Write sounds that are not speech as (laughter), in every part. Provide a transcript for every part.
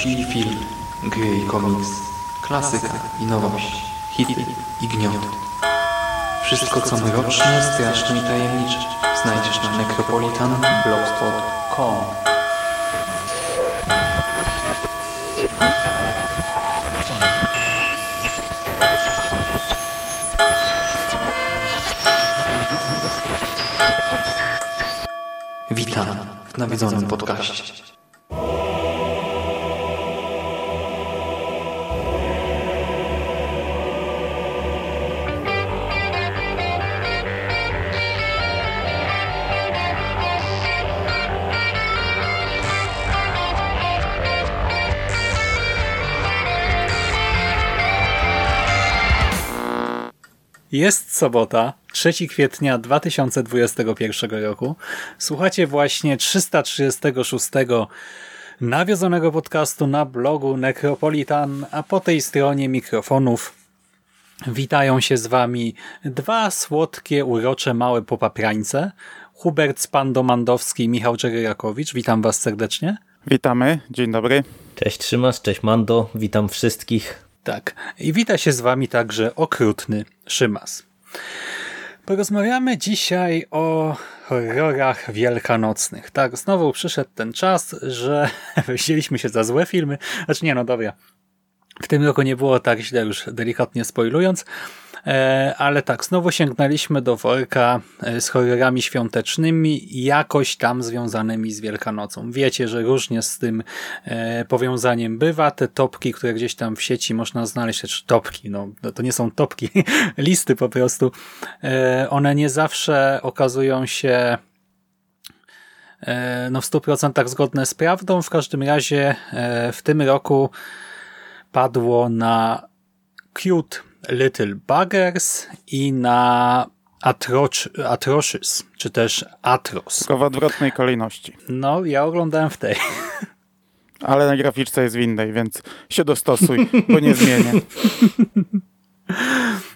Książki i film, gry i komiks, klasyka i nowość, hity i gnioty. Wszystko co mroczne, straszne i tajemnicze znajdziesz na necropolitanblogspot.com Witam w nawiedzonym podcaście. Sobota, 3 kwietnia 2021 roku. Słuchacie właśnie 336 nawiązanego podcastu na blogu Necropolitan, a po tej stronie mikrofonów witają się z wami dwa słodkie, urocze, małe popaprańce. Hubert Spandomandowski i Michał Czeryrakowicz. Witam was serdecznie. Witamy, dzień dobry. Cześć Szymas, cześć Mando, witam wszystkich. Tak. I wita się z wami także okrutny Szymas. Porozmawiamy dzisiaj o horrorach wielkanocnych. Tak, znowu przyszedł ten czas, że (laughs) wzięliśmy się za złe filmy. Znaczy nie, no dobra. W tym roku nie było tak źle, już delikatnie spoilując, ale tak, znowu sięgnęliśmy do worka e, z horrorami świątecznymi, jakoś tam związanymi z Wielkanocą. Wiecie, że różnie z tym e, powiązaniem bywa. Te topki, które gdzieś tam w sieci można znaleźć, czy topki, no to nie są topki, (laughs) listy po prostu, one nie zawsze okazują się no w 100% zgodne z prawdą. W każdym razie w tym roku padło na cute Little Buggers i na Atroc Atrocious, czy też Atros. Tylko w odwrotnej kolejności. No, ja oglądałem w tej. (laughs) Ale na graficzce jest w innej, więc się dostosuj, bo nie zmienię. (laughs)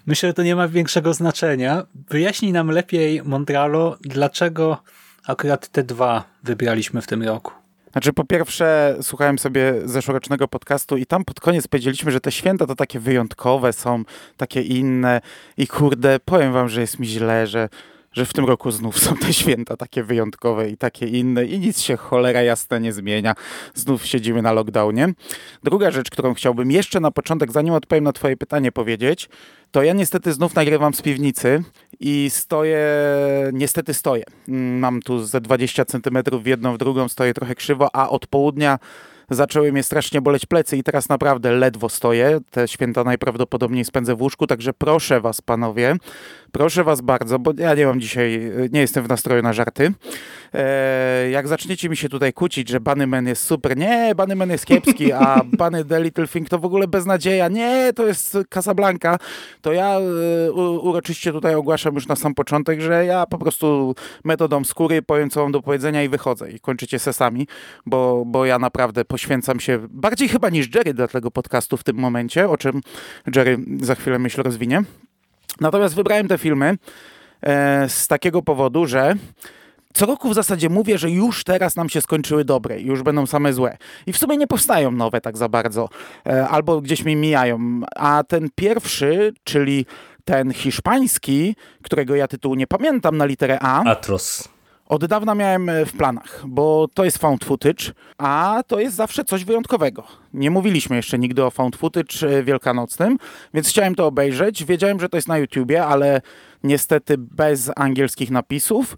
Myślę, że to nie ma większego znaczenia. Wyjaśnij nam lepiej, Mondralo, dlaczego akurat te dwa wybraliśmy w tym roku. Znaczy, po pierwsze, słuchałem sobie zeszłorocznego podcastu i tam pod koniec powiedzieliśmy, że te święta to takie wyjątkowe są, takie inne. I kurde, powiem wam, że jest mi źle, że że w tym roku znów są te święta takie wyjątkowe i takie inne i nic się cholera jasne nie zmienia. Znów siedzimy na lockdownie. Druga rzecz, którą chciałbym jeszcze na początek, zanim odpowiem na twoje pytanie powiedzieć, to ja niestety znów nagrywam z piwnicy i stoję, niestety stoję. Mam tu ze 20 centymetrów w jedną, w drugą, stoję trochę krzywo, a od południa zaczęły mnie strasznie boleć plecy i teraz naprawdę ledwo stoję. Te święta najprawdopodobniej spędzę w łóżku, także proszę was, panowie, proszę was bardzo, bo ja nie mam dzisiaj, nie jestem w nastroju na żarty. E, jak zaczniecie mi się tutaj kłócić, że Bunnyman jest super, nie, Bunnyman jest kiepski, a (laughs) Bunny the Little Thing to w ogóle beznadzieja, nie, to jest Casablanca, to ja e, uroczyście tutaj ogłaszam już na sam początek, że ja po prostu metodą skóry powiem, co mam do powiedzenia i wychodzę i kończycie sesami, bo, bo ja naprawdę poświęcam się bardziej chyba niż Jerry dla tego podcastu w tym momencie, o czym Jerry za chwilę myślę rozwinie. Natomiast wybrałem te filmy e, z takiego powodu, że co roku w zasadzie mówię, że już teraz nam się skończyły dobre, już będą same złe. I w sumie nie powstają nowe tak za bardzo, e, albo gdzieś mi mijają. A ten pierwszy, czyli ten hiszpański, którego ja tytułu nie pamiętam na literę A. Atros. Od dawna miałem e, w planach, bo to jest found footage, a to jest zawsze coś wyjątkowego. Nie mówiliśmy jeszcze nigdy o found footage e, wielkanocnym, więc chciałem to obejrzeć. Wiedziałem, że to jest na YouTubie, ale niestety bez angielskich napisów.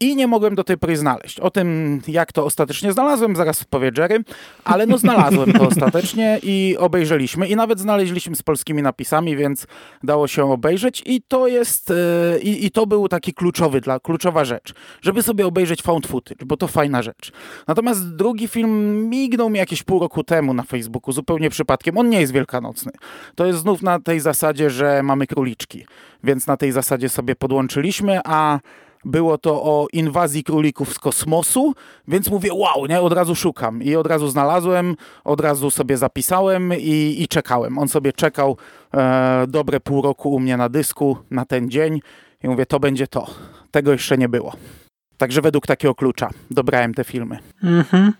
I nie mogłem do tej pory znaleźć. O tym, jak to ostatecznie znalazłem, zaraz powie Jerry, ale no znalazłem to ostatecznie i obejrzeliśmy i nawet znaleźliśmy z polskimi napisami, więc dało się obejrzeć i to jest, yy, i to był taki kluczowy, dla, kluczowa rzecz, żeby sobie obejrzeć found footage, bo to fajna rzecz. Natomiast drugi film mignął mi jakieś pół roku temu na Facebooku, zupełnie przypadkiem. On nie jest wielkanocny. To jest znów na tej zasadzie, że mamy króliczki, więc na tej zasadzie sobie podłączyliśmy, a było to o inwazji królików z kosmosu, więc mówię, wow, nie, od razu szukam. I od razu znalazłem, od razu sobie zapisałem i, i czekałem. On sobie czekał e, dobre pół roku u mnie na dysku na ten dzień i mówię, to będzie to. Tego jeszcze nie było. Także według takiego klucza dobrałem te filmy. Mhm.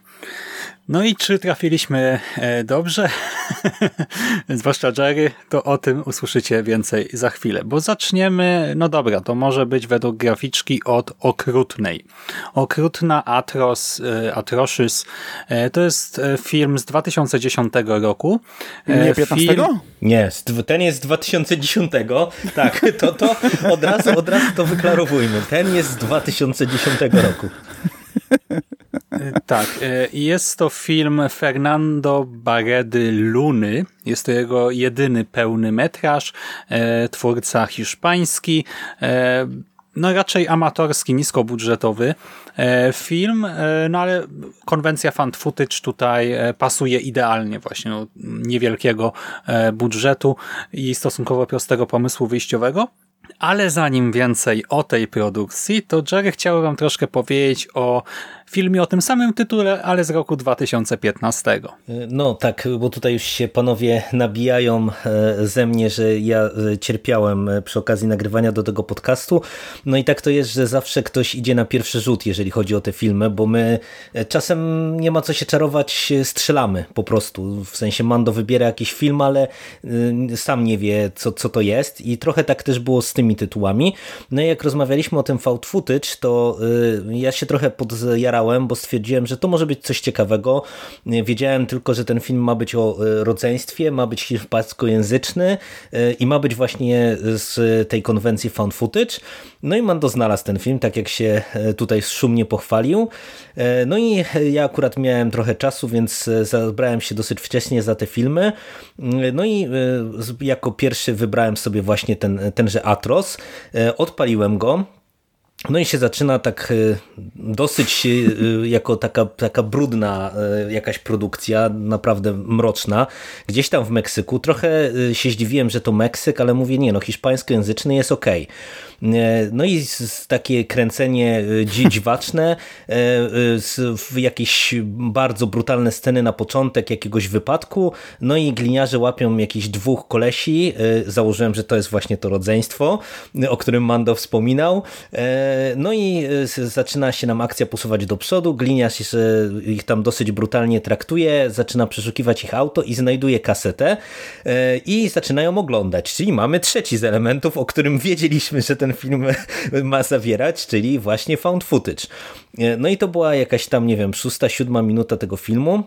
No i czy trafiliśmy e, dobrze? (laughs) Zwłaszcza Jerry, to o tym usłyszycie więcej za chwilę. Bo zaczniemy, no dobra, to może być według graficzki od Okrutnej. Okrutna Atros, e, Atrocious e, to jest film z 2010 roku. Nie 15? Film... Nie, ten jest z 2010. (laughs) Tak, to, to od, razu, od razu to wyklarowujmy. Ten jest z 2010 roku. (laughs) (laughs) Tak, e, jest to film Fernando Barredy Luny. Jest to jego jedyny pełny metraż. E, twórca hiszpański. E, no raczej amatorski, niskobudżetowy film, no ale konwencja fan footage tutaj pasuje idealnie właśnie niewielkiego budżetu i stosunkowo prostego pomysłu wyjściowego. Ale zanim więcej o tej produkcji, to Jerry chciałbym wam troszkę powiedzieć o filmie o tym samym tytule, ale z roku 2015. No tak, bo tutaj już się panowie nabijają e, ze mnie, że ja e, cierpiałem e, przy okazji nagrywania do tego podcastu. No i tak to jest, że zawsze ktoś idzie na pierwszy rzut, jeżeli chodzi o te filmy, bo my czasem nie ma co się czarować, strzelamy po prostu. W sensie Mando wybiera jakiś film, ale sam nie wie, co, co to jest i trochę tak też było z tymi tytułami. No i jak rozmawialiśmy o tym found footage, to ja się trochę podjarałem bo stwierdziłem, że to może być coś ciekawego. Wiedziałem tylko, że ten film ma być o e, rodzeństwie, ma być hiszpańskojęzyczny e, i ma być właśnie z tej konwencji found footage. No i Mando znalazł ten film, tak jak się e, tutaj szumnie pochwalił. No i ja akurat miałem trochę czasu, więc zabrałem się dosyć wcześnie za te filmy. No i jako pierwszy wybrałem sobie właśnie ten, tenże Atros. Odpaliłem go. No i się zaczyna tak e, dosyć e, jako taka, taka brudna e, jakaś produkcja, naprawdę mroczna, gdzieś tam w Meksyku. Trochę się zdziwiłem, że to Meksyk, ale mówię, nie no, hiszpańskojęzyczny jest ok. No i takie kręcenie dziwaczne, jakieś bardzo brutalne sceny na początek jakiegoś wypadku, no i gliniarze łapią jakichś dwóch kolesi, założyłem, że to jest właśnie to rodzeństwo, o którym Mando wspominał, no i e, zaczyna się nam akcja posuwać do przodu, gliniarz ich tam dosyć brutalnie traktuje, zaczyna przeszukiwać ich auto i znajduje kasetę e, i zaczynają oglądać, czyli mamy trzeci z elementów, o którym wiedzieliśmy, że ten film (laughs) ma zawierać, czyli właśnie found footage. E, no i to była jakaś tam, nie wiem, szósta, siódma minuta tego filmu.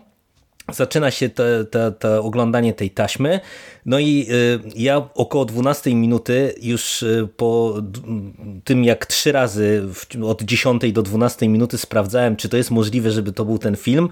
Zaczyna się te, te, te oglądanie tej taśmy, no i y, ja około 12 minuty już y, po tym jak trzy razy od 10 do 12 minuty sprawdzałem, czy to jest możliwe, żeby to był ten film.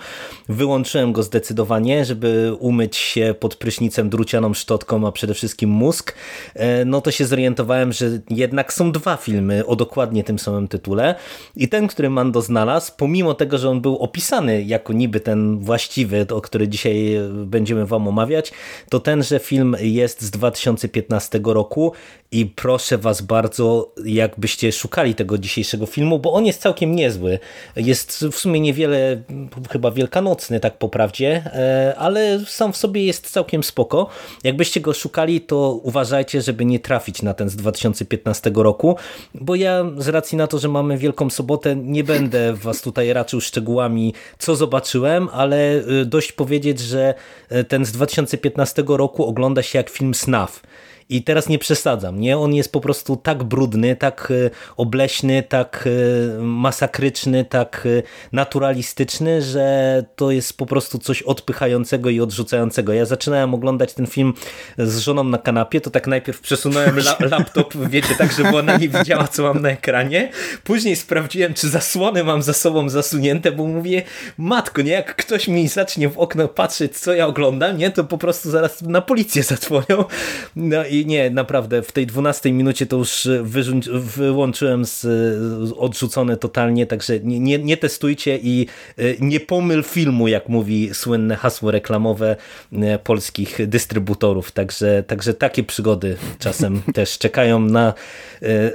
Wyłączyłem go zdecydowanie, żeby umyć się pod prysznicem drucianą szczotką, a przede wszystkim mózg. E, no to się zorientowałem, że jednak są dwa filmy o dokładnie tym samym tytule i ten, który Mando znalazł, pomimo tego, że on był opisany jako niby ten właściwy, o który dzisiaj będziemy wam omawiać, to tenże film jest z 2015 roku i proszę was bardzo, jakbyście szukali tego dzisiejszego filmu, bo on jest całkiem niezły. Jest w sumie niewiele, chyba wielkanocny tak po prawdzie, e, ale sam w sobie jest całkiem spoko. Jakbyście go szukali, to uważajcie, żeby nie trafić na ten z 2015 roku, bo ja z racji na to, że mamy Wielką Sobotę, nie będę was tutaj raczył szczegółami, co zobaczyłem, ale e, dość powiedzieć, że e, ten z 2015 roku ogląda się jak film Snuff I teraz nie przesadzam, nie? On jest po prostu tak brudny, tak obleśny, tak masakryczny, tak naturalistyczny, że to jest po prostu coś odpychającego i odrzucającego. Ja zaczynałem oglądać ten film z żoną na kanapie, to tak najpierw przesunąłem la (laughs) laptop, wiecie, tak, żeby ona nie widziała, co mam na ekranie. Później sprawdziłem, czy zasłony mam za sobą zasunięte, bo mówię, matko, nie, jak ktoś mi zacznie w okno patrzeć, co ja oglądam, nie, to po prostu zaraz na policję zadzwonią. No i nie, naprawdę, w tej 12 minucie to już wyłączyłem z, odrzucone totalnie, także nie, nie, testujcie i y, nie pomyl filmu, jak mówi słynne hasło reklamowe polskich dystrybutorów, także, także takie przygody czasem (laughs) też czekają na,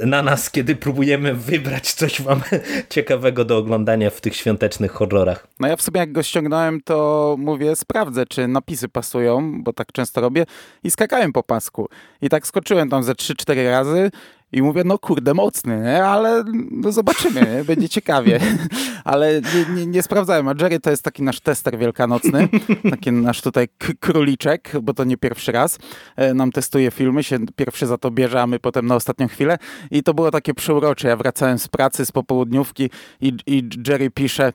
na nas, kiedy próbujemy wybrać coś wam (laughs) ciekawego do oglądania w tych świątecznych horrorach. No ja w sobie jak go ściągnąłem, to mówię, sprawdzę, czy napisy pasują, bo tak często robię i skakałem po pasku. I tak skoczyłem tam ze 3-4 razy i mówię, no kurde, mocny, nie? ale no zobaczymy, nie? będzie ciekawie. (laughs) ale nie, nie, nie, sprawdzałem, a Jerry to jest taki nasz tester wielkanocny, (laughs) taki nasz tutaj króliczek, bo to nie pierwszy raz. E, nam testuje filmy, się pierwszy za to bierze, a my potem na ostatnią chwilę. I to było takie przeurocze. Ja wracałem z pracy, z popołudniówki i, i Jerry pisze,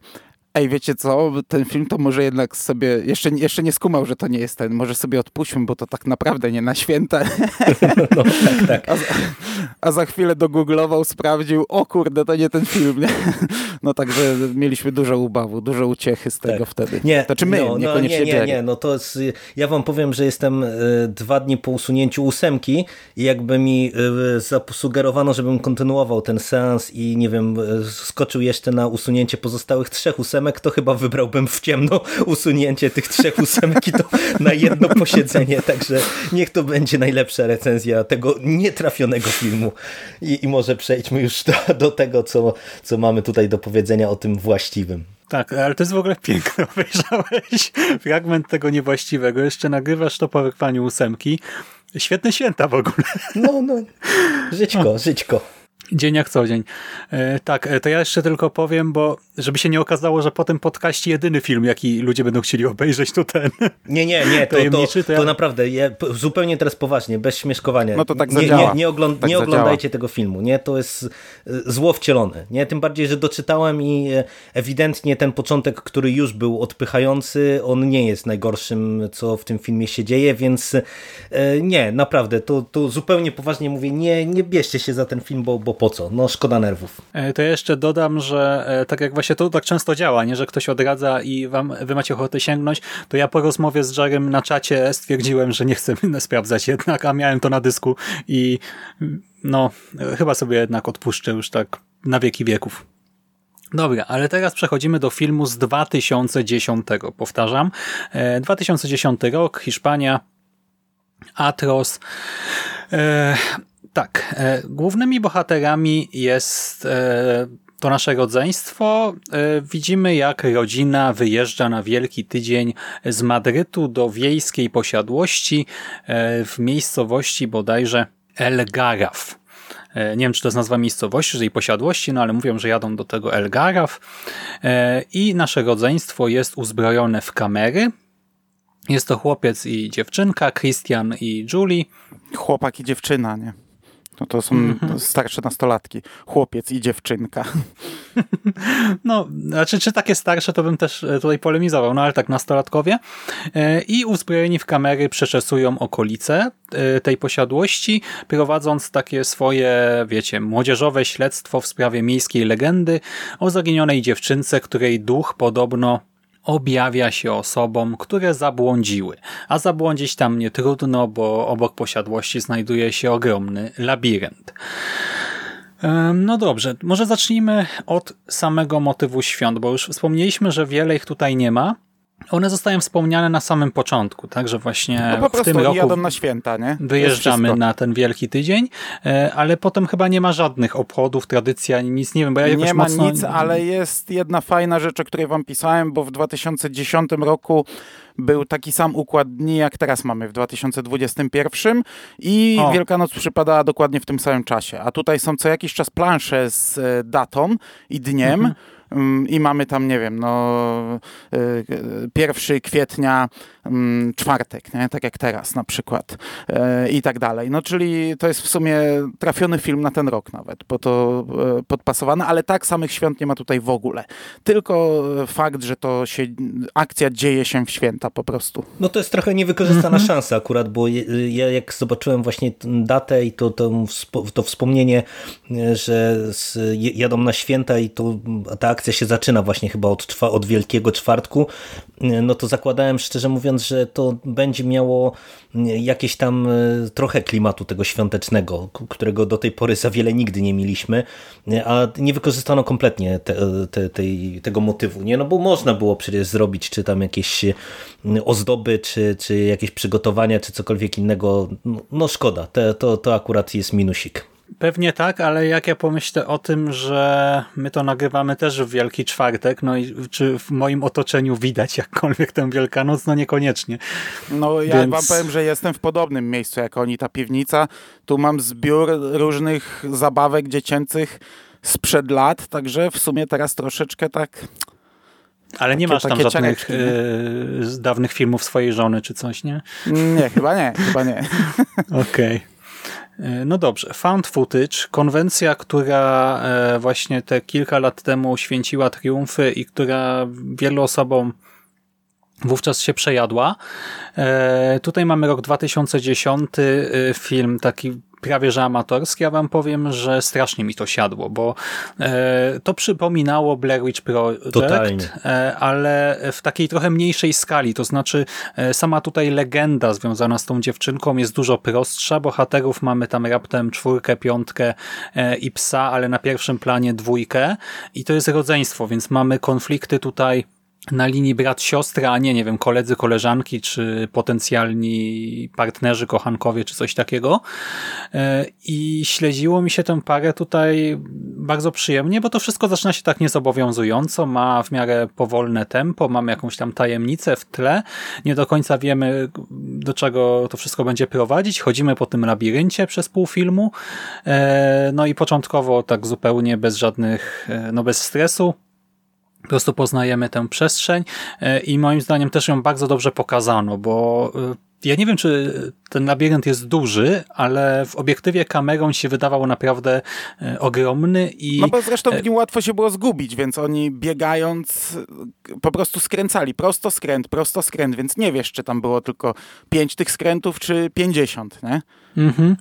ej, wiecie co, ten film to może jednak sobie, jeszcze, jeszcze nie skumał, że to nie jest ten, może sobie odpuśćmy, bo to tak naprawdę nie na święta. (laughs) No, tak, tak. A, a, za chwilę dogooglował, sprawdził, o kurde, to nie ten film, nie? No także mieliśmy dużo ubawu, dużo uciechy z tego tak. wtedy. Nie, znaczy my, no, niekoniecznie no, nie, nie, nie, no to jest, ja wam powiem, że jestem y, dwa dni po usunięciu ósemki i jakby mi y, zasugerowano, żebym kontynuował ten seans i nie wiem, y, skoczył jeszcze na usunięcie pozostałych trzech ósemek, ósemek, to chyba wybrałbym w ciemno usunięcie tych trzech ósemek i to na jedno posiedzenie, także niech to będzie najlepsza recenzja tego nietrafionego filmu. I, i może przejdźmy już do, do tego, co, co mamy tutaj do powiedzenia o tym właściwym. Tak, ale to jest w ogóle piękne. (laughs) Obejrzałeś fragment tego niewłaściwego, jeszcze nagrywasz to po wyrwaniu ósemki. Świetne święta w ogóle. No, no. Żyćko, żyćko. Dzień jak co dzień. E, tak, e, to ja jeszcze tylko powiem, bo żeby się nie okazało, że po tym podcaście jedyny film, jaki ludzie będą chcieli obejrzeć, to ten. Nie, nie, nie, to, to, to, ja... to naprawdę, ja, zupełnie teraz poważnie, bez śmieszkowania. No to tak nie, nie, nie, ogląd tak nie oglądajcie tego filmu, nie? To jest e, zło wcielone, nie? Tym bardziej, że doczytałem i ewidentnie ten początek, który już był odpychający, on nie jest najgorszym, co w tym filmie się dzieje, więc nie, naprawdę, to, to zupełnie poważnie mówię, nie, nie bierzcie się za ten film, bo, bo po co? No szkoda nerwów. E, to jeszcze dodam, że e, tak jak właśnie to tak często działa, nie, że ktoś odradza i wam, wy macie ochotę sięgnąć, to ja po rozmowie z Jarem na czacie stwierdziłem, że nie chcę (laughs) sprawdzać jednak, a miałem to na dysku i no, chyba sobie jednak odpuszczę już tak na wieki wieków. Dobra, ale teraz przechodzimy do filmu z 2010. Powtarzam. 2010 e, rok, Hiszpania, Atros. Tak, e, głównymi bohaterami jest e, to nasze rodzeństwo. E, widzimy, jak rodzina wyjeżdża na Wielki Tydzień z Madrytu do wiejskiej posiadłości w miejscowości bodajże El Garaf. Nie wiem, czy to jest nazwa miejscowości, czy jej posiadłości, no ale mówią, że jadą do tego El Garaf. I nasze rodzeństwo jest uzbrojone w kamery. Jest to chłopiec i dziewczynka, Christian i Julie. Chłopak i dziewczyna, nie? No to są -hmm. starsze nastolatki. Chłopiec i dziewczynka. (laughs) No, znaczy, czy takie starsze, to bym też e, tutaj polemizował, no ale tak, nastolatkowie. E, I uzbrojeni w kamery przeczesują okolice e, tej posiadłości, prowadząc takie swoje, wiecie, młodzieżowe śledztwo w sprawie miejskiej legendy o zaginionej dziewczynce, której duch podobno objawia się osobom, które zabłądziły. A zabłądzić tam nie trudno, bo obok posiadłości znajduje się ogromny labirynt. No dobrze, może zacznijmy od samego motywu świąt, bo już wspomnieliśmy, że wiele ich tutaj nie ma, one zostają wspomniane na samym początku, tak, że właśnie no w tym roku jadą na święta, nie? wyjeżdżamy na ten wielki tydzień, e, ale potem chyba nie ma żadnych obchodów, tradycji, ani nic, nie wiem, bo ja Nie ma mocno... nic, ale jest jedna fajna rzecz, o której wam pisałem, bo w 2010 roku był taki sam układ dni, jak teraz mamy w 2021 i o. Wielkanoc przypadała dokładnie w tym samym czasie. A tutaj są co jakiś czas plansze z e, datą i dniem, mhm i mamy tam, nie wiem, no y, pierwszy kwietnia, mm, czwartek, nie? tak jak teraz na przykład y, i tak dalej. No czyli to jest w sumie trafiony film na ten rok nawet, bo to y, podpasowane, ale tak samych świąt nie ma tutaj w ogóle. Tylko fakt, że to się, akcja dzieje się w święta po prostu. No to jest trochę niewykorzystana mm -hmm. szansa akurat, bo ja jak zobaczyłem właśnie datę i to, to, to wspomnienie, że jadą na święta i to ta akcja się zaczyna właśnie chyba od, od Wielkiego Czwartku, no to zakładałem szczerze mówiąc, że to będzie miało jakieś tam e, trochę klimatu tego świątecznego, którego do tej pory za wiele nigdy nie mieliśmy, a nie wykorzystano kompletnie te, te, tego motywu, nie? No bo można było przecież zrobić, czy tam jakieś ozdoby, czy, czy jakieś przygotowania, czy cokolwiek innego, no, no szkoda, to, to akurat jest minusik. Pewnie tak, ale jak ja pomyślę o tym, że my to nagrywamy też w Wielki Czwartek, no i czy w moim otoczeniu widać jakkolwiek tę Wielkanoc, no niekoniecznie. No ja Więc... wam powiem, że jestem w podobnym miejscu jak oni, ta piwnica. Tu mam zbiór różnych zabawek dziecięcych sprzed lat, także w sumie teraz troszeczkę tak... Ale nie takie, masz tam żadnych ciareczki, yy, dawnych filmów swojej żony czy coś, nie? Nie, chyba nie, chyba nie. (laughs) Okej. Okay. E, no dobrze, found footage, konwencja, która e, właśnie te kilka lat temu święciła triumfy i która wielu osobom wówczas się przejadła. E, tutaj mamy rok 2010, film taki prawie że amatorski, ja wam powiem, że strasznie mi to siadło, bo e, to przypominało Blair Witch Project, Totalnie. E, ale w takiej trochę mniejszej skali, to znaczy e, sama tutaj legenda związana z tą dziewczynką jest dużo prostsza, bohaterów mamy tam raptem czwórkę, piątkę e, i psa, ale na pierwszym planie dwójkę i to jest rodzeństwo, więc mamy konflikty tutaj na linii brat-siostra, a nie, nie wiem, koledzy, koleżanki, czy potencjalni partnerzy, kochankowie, czy coś takiego. E, I śledziło mi się tę parę tutaj bardzo przyjemnie, bo to wszystko zaczyna się tak niezobowiązująco, ma w miarę powolne tempo, mamy jakąś tam tajemnicę w tle, nie do końca wiemy, do czego to wszystko będzie prowadzić, chodzimy po tym labiryncie przez pół filmu, e, no i początkowo tak zupełnie bez żadnych, e, no bez stresu, po prostu poznajemy tę przestrzeń e, i moim zdaniem też ją bardzo dobrze pokazano, bo e, ja nie wiem, czy ten labirynt jest duży, ale w obiektywie kamerą się wydawał naprawdę e, ogromny i... No bo zresztą w nim łatwo się było zgubić, więc oni biegając po prostu skręcali. Prosto skręt, prosto skręt, więc nie wiesz, czy tam było tylko pięć tych skrętów, czy pięćdziesiąt, nie? Mhm.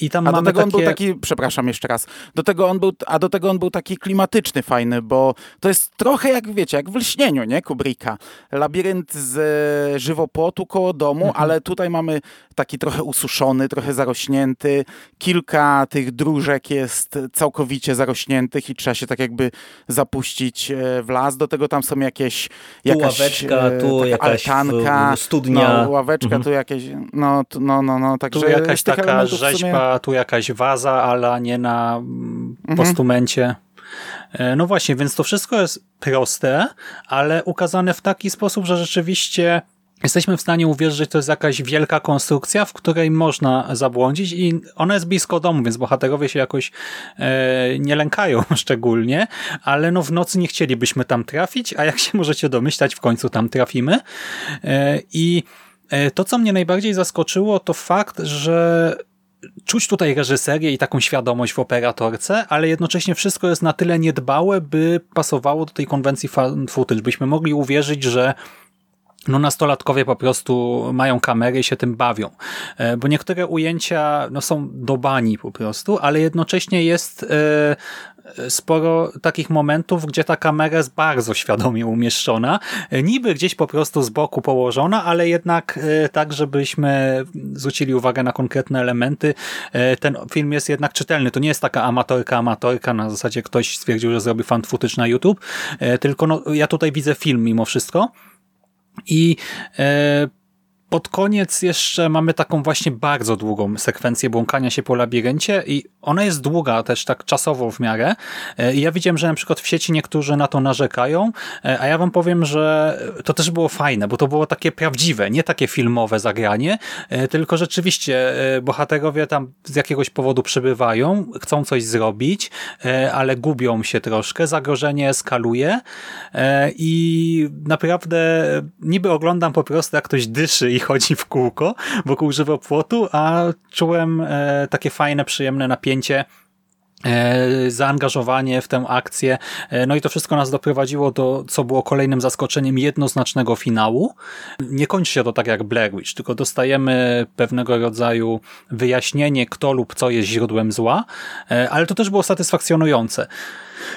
I tam a do tego takie... on był taki, przepraszam jeszcze raz, do tego on był, a do tego on był taki klimatyczny, fajny, bo to jest trochę jak, wiecie, jak w Lśnieniu, nie, Kubricka. Labirynt z żywopłotu koło domu, mhm. ale tutaj mamy taki trochę ususzony, trochę zarośnięty. Kilka tych dróżek jest całkowicie zarośniętych i trzeba się tak jakby zapuścić e, w las. Do tego tam są jakieś jakaś tu ławeczka, tu jakaś altanka, studnia. No, ławeczka, mhm. tu jakieś, no, no, no, no, także... Tu jakaś taka rzeźba, sumie... tu jakaś waza, ale nie na mm, mhm. postumencie. E, no właśnie, więc to wszystko jest proste, ale ukazane w taki sposób, że rzeczywiście jesteśmy w stanie uwierzyć, że to jest jakaś wielka konstrukcja, w której można zabłądzić i ona jest blisko domu, więc bohaterowie się jakoś e, nie lękają (laughs) szczególnie, ale no w nocy nie chcielibyśmy tam trafić, a jak się możecie domyślać, w końcu tam trafimy. E, I to, co mnie najbardziej zaskoczyło, to fakt, że czuć tutaj reżyserię i taką świadomość w operatorce, ale jednocześnie wszystko jest na tyle niedbałe, by pasowało do tej konwencji fan footage, byśmy mogli uwierzyć, że no nastolatkowie po prostu mają kamery i się tym bawią. E, bo niektóre ujęcia no, są do bani po prostu, ale jednocześnie jest e, sporo takich momentów, gdzie ta kamera jest bardzo świadomie umieszczona. E, niby gdzieś po prostu z boku położona, ale jednak tak, żebyśmy zwrócili uwagę na konkretne elementy. Ten film jest jednak czytelny. To nie jest taka amatorka, amatorka, na zasadzie ktoś stwierdził, że zrobi fan footage na YouTube, tylko no, ja tutaj widzę film mimo wszystko i e, pod koniec jeszcze mamy taką właśnie bardzo długą sekwencję błąkania się po labiryncie i ona jest długa też tak czasowo w miarę. E, i ja widziałem, że na przykład w sieci niektórzy na to narzekają, e, a ja wam powiem, że to też było fajne, bo to było takie prawdziwe, nie takie filmowe zagranie, e, tylko rzeczywiście bohaterowie tam z jakiegoś powodu przybywają, chcą coś zrobić, ale gubią się troszkę, zagrożenie eskaluje i naprawdę niby oglądam po prostu jak ktoś dyszy i chodzi w kółko wokół żywopłotu, a czułem e, takie fajne, przyjemne napięcie zaangażowanie w tę akcję. E, no i to wszystko nas doprowadziło do, co było kolejnym zaskoczeniem, jednoznacznego finału. Nie kończy się to tak jak Blair Witch, tylko dostajemy pewnego rodzaju wyjaśnienie, kto lub co jest źródłem zła, ale to też było satysfakcjonujące.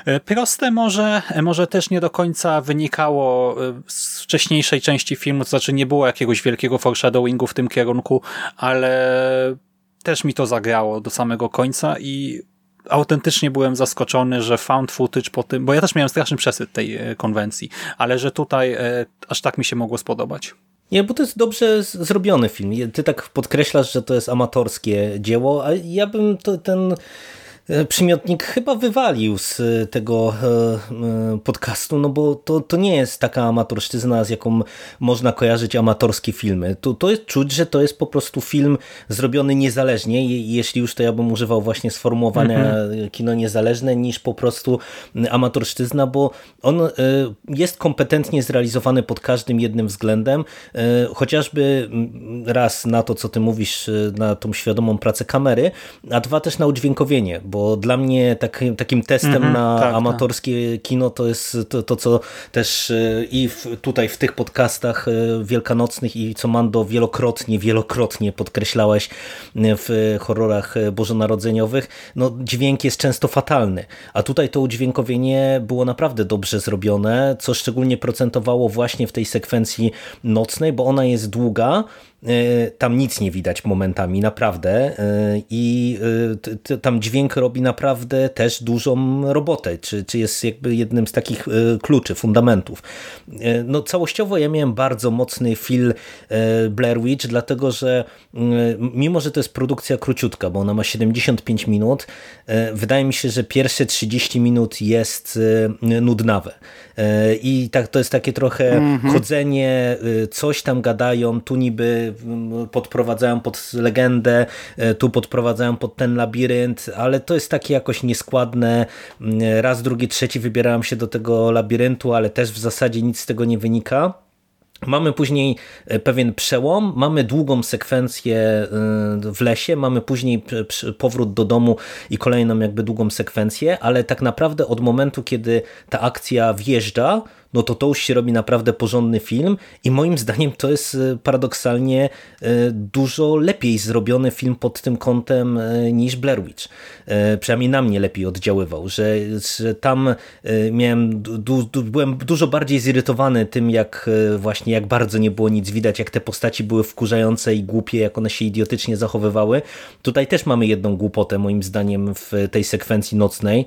E, proste może, e, może też nie do końca wynikało e, z wcześniejszej części filmu, to znaczy nie było jakiegoś wielkiego foreshadowingu w tym kierunku, ale też mi to zagrało do samego końca i autentycznie byłem zaskoczony, że found footage po tym, bo ja też miałem straszny przesyt tej konwencji, ale że tutaj aż tak mi się mogło spodobać. Nie, bo to jest dobrze zrobiony film. Ty tak podkreślasz, że to jest amatorskie dzieło, a ja bym to, ten E, przymiotnik chyba wywalił z e, tego e, podcastu, no bo to, to nie jest taka amatorszczyzna, z jaką można kojarzyć amatorskie filmy. To, to jest czuć, że to jest po prostu film zrobiony niezależnie, jeśli już to ja bym używał właśnie sformułowania -hmm. kino niezależne, niż po prostu amatorszczyzna, bo on jest kompetentnie zrealizowany pod każdym jednym względem, chociażby raz na to, co ty mówisz, na tą świadomą pracę kamery, a dwa też na udźwiękowienie, bo dla mnie tak, takim testem mm -hmm, na tak, amatorskie tak. kino to jest to, to, co też e, i w, tutaj w tych podcastach e, wielkanocnych i co Mando wielokrotnie, wielokrotnie podkreślałeś e, w horrorach bożonarodzeniowych, no dźwięk jest często fatalny, a tutaj to udźwiękowienie było naprawdę dobrze zrobione, co szczególnie procentowało właśnie w tej sekwencji nocnej, bo ona jest długa, tam nic nie widać momentami, naprawdę. E, I e, tam dźwięk robi naprawdę też dużą robotę, czy, czy jest jakby jednym z takich kluczy, fundamentów. No całościowo ja miałem bardzo mocny feel Blair Witch, dlatego że mimo, że to jest produkcja króciutka, bo ona ma 75 minut, wydaje mi się, że pierwsze 30 minut jest nudnawe. I tak to jest takie trochę mm -hmm. chodzenie, coś tam gadają, tu niby podprowadzają pod legendę, e, tu podprowadzają pod ten labirynt, ale to jest takie jakoś nieskładne. Raz, drugi, trzeci wybierałem się do tego labiryntu, ale też w zasadzie nic z tego nie wynika. Mamy później e, pewien przełom, mamy długą sekwencję e, w lesie, mamy później powrót do domu i kolejną jakby długą sekwencję, ale tak naprawdę od momentu, kiedy ta akcja wjeżdża, no to to już się robi naprawdę porządny film i moim zdaniem to jest e, paradoksalnie e, dużo lepiej zrobiony film pod tym kątem e, niż Blair Witch. Przynajmniej na mnie lepiej oddziaływał, że, że tam miałem, du, du, byłem dużo bardziej zirytowany tym, jak właśnie jak bardzo nie było nic widać, jak te postaci były wkurzające i głupie, jak one się idiotycznie zachowywały. Tutaj też mamy jedną głupotę moim zdaniem w tej sekwencji nocnej,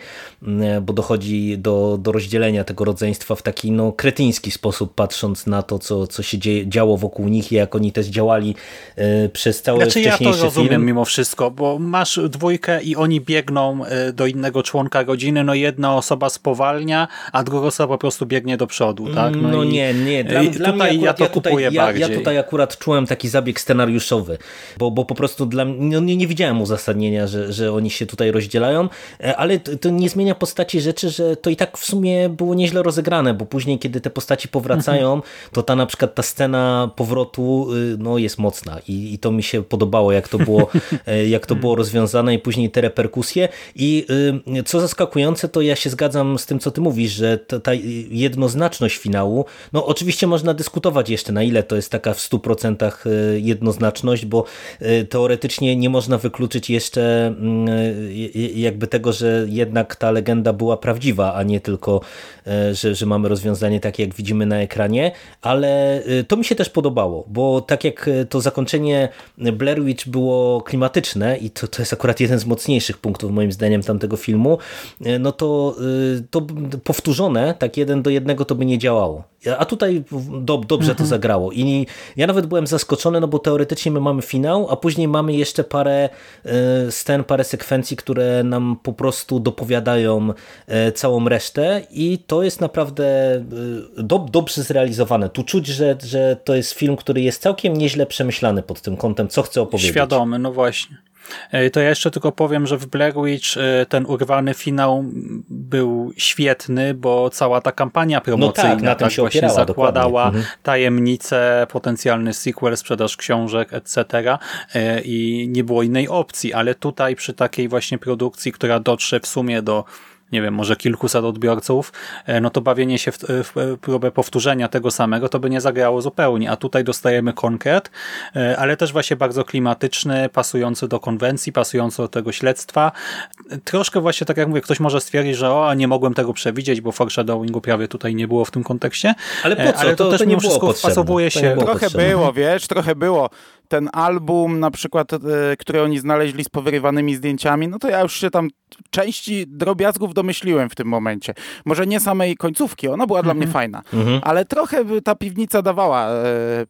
bo dochodzi do, do rozdzielenia tego rodzeństwa w taki no, kretyński sposób, patrząc na to, co, co się dzieje, działo wokół nich i jak oni też działali y, przez cały znaczy, wcześniejszy ja to rozumiem film. mimo wszystko, bo masz dwójkę i oni biegną y, do innego członka rodziny, no jedna osoba spowalnia, a druga osoba po prostu biegnie do przodu, tak? No, no nie, nie. Dla, dla tutaj mnie akurat, ja to kupuję ja, bardziej. Ja tutaj akurat czułem taki zabieg scenariuszowy, bo, bo po prostu dla mnie, no, nie, nie widziałem uzasadnienia, że, że oni się tutaj rozdzielają, e, ale to, to nie zmienia postaci rzeczy, że to i tak w sumie było nieźle rozegrane, bo później później, kiedy te postaci powracają, to ta na przykład ta scena powrotu y, no, jest mocna i, i to mi się podobało, jak to było, (laughs) e, jak to było rozwiązane i później te reperkusje. I y, co zaskakujące, to ja się zgadzam z tym, co ty mówisz, że ta, ta jednoznaczność finału, no oczywiście można dyskutować jeszcze, na ile to jest taka w 100% y, jednoznaczność, bo teoretycznie nie można wykluczyć jeszcze mm, jakby tego, że jednak ta legenda była prawdziwa, a nie tylko, że, że mamy rozwiązanie rozwiązanie takie, jak widzimy na ekranie, ale to mi się też podobało, bo tak jak to zakończenie Blair Witch było klimatyczne i to, to jest akurat jeden z mocniejszych punktów moim zdaniem tamtego filmu, no to, to powtórzone tak jeden do jednego to by nie działało. A tutaj do, dobrze mhm. to zagrało i ja nawet byłem zaskoczony, no bo teoretycznie my mamy finał, a później mamy jeszcze parę scen, parę sekwencji, które nam po prostu dopowiadają całą resztę i to jest naprawdę do, dobrze zrealizowane. Tu czuć, że, że to jest film, który jest całkiem nieźle przemyślany pod tym kątem, co chce opowiedzieć. Świadomy, no właśnie. E, to ja jeszcze tylko powiem, że w Blair Witch e, ten urwany finał był świetny, bo cała ta kampania promocyjna no tak, na tym tak się właśnie opierała, zakładała mhm. tajemnice, potencjalny sequel, sprzedaż książek, etc. E, I nie było innej opcji, ale tutaj przy takiej właśnie produkcji, która dotrze w sumie do nie wiem, może kilkuset odbiorców, e, no to bawienie się w, w próbę powtórzenia tego samego, to by nie zagrało zupełnie, a tutaj dostajemy konkret, e, ale też właśnie bardzo klimatyczny, pasujący do konwencji, pasujący do tego śledztwa. Troszkę właśnie, tak jak mówię, ktoś może stwierdzić, że o, nie mogłem tego przewidzieć, bo foreshadowingu prawie tutaj nie było w tym kontekście. Ale po e, co? Ale to, to też to nie wszystko wpasowuje się. Trochę potrzebne. było, wiesz, trochę było ten album, na przykład, e, który oni znaleźli z powyrywanymi zdjęciami, no to ja już się tam części drobiazgów domyśliłem w tym momencie. Może nie samej końcówki, ona była dla mnie mhm. fajna, mhm. ale trochę ta piwnica dawała e,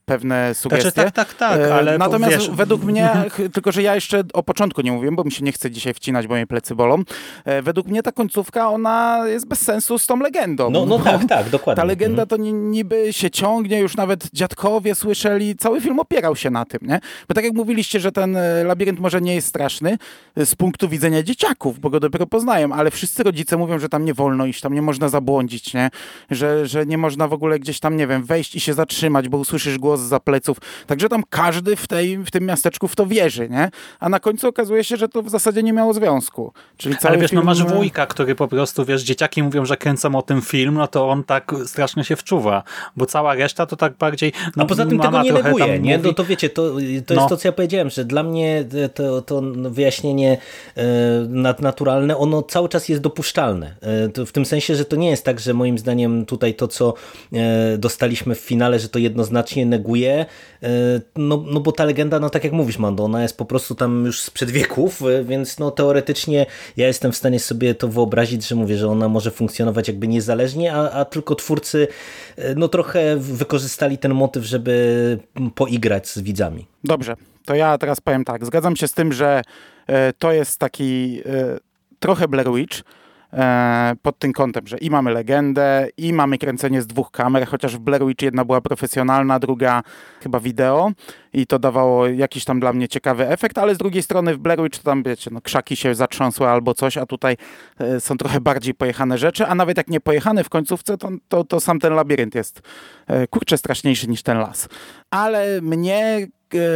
pewne sugestie. Znaczy, tak, tak, tak, e, ale Natomiast wiesz... według mnie, (laughs) tylko że ja jeszcze o początku nie mówiłem, bo mi się nie chce dzisiaj wcinać, bo mnie plecy bolą. E, według mnie ta końcówka, ona jest bez sensu z tą legendą. No, no tak, tak, dokładnie. Ta legenda mhm. to niby się ciągnie, już nawet dziadkowie słyszeli, cały film opierał się na tym, nie? Bo tak jak mówiliście, że ten e, labirynt może nie jest straszny e, z punktu widzenia dzieciaków, bo go dopiero poznają, ale wszyscy rodzice mówią, że tam nie wolno iść, tam nie można zabłądzić, nie? Że, że nie można w ogóle gdzieś tam, nie wiem, wejść i się zatrzymać, bo usłyszysz głos za pleców. Także tam każdy w, tej, w tym miasteczku w to wierzy, nie? A na końcu okazuje się, że to w zasadzie nie miało związku. Czyli cały ale wiesz, film... no masz wujka, który po prostu, wiesz, dzieciaki mówią, że kręcą o tym film, no to on tak strasznie się wczuwa, bo cała reszta to tak bardziej... No, A poza tym tego nie neguje, nie? Mówi... No to wiecie, to, to no. jest to, co ja powiedziałem, że dla mnie to, to wyjaśnienie e, naturalne, ono cały czas jest dopuszczalne. E, w tym sensie, że to nie jest tak, że moim zdaniem tutaj to, co e, dostaliśmy w finale, że to jednoznacznie neguje, no, no bo ta legenda, no tak jak mówisz Mando, ona jest po prostu tam już sprzed wieków, więc no teoretycznie ja jestem w stanie sobie to wyobrazić, że mówię, że ona może funkcjonować jakby niezależnie, a, a tylko twórcy no trochę wykorzystali ten motyw, żeby poigrać z widzami. Dobrze, to ja teraz powiem tak. Zgadzam się z tym, że e, to jest taki e, trochę Blair Witch, E, pod tym kątem, że i mamy legendę, i mamy kręcenie z dwóch kamer, chociaż w Blair Witch jedna była profesjonalna, druga chyba wideo i to dawało jakiś tam dla mnie ciekawy efekt, ale z drugiej strony w Blair Witch to tam, wiecie, no, krzaki się zatrząsły albo coś, a tutaj e, są trochę bardziej pojechane rzeczy, a nawet jak nie pojechane w końcówce, to, to, to sam ten labirynt jest e, kurczę straszniejszy niż ten las. Ale mnie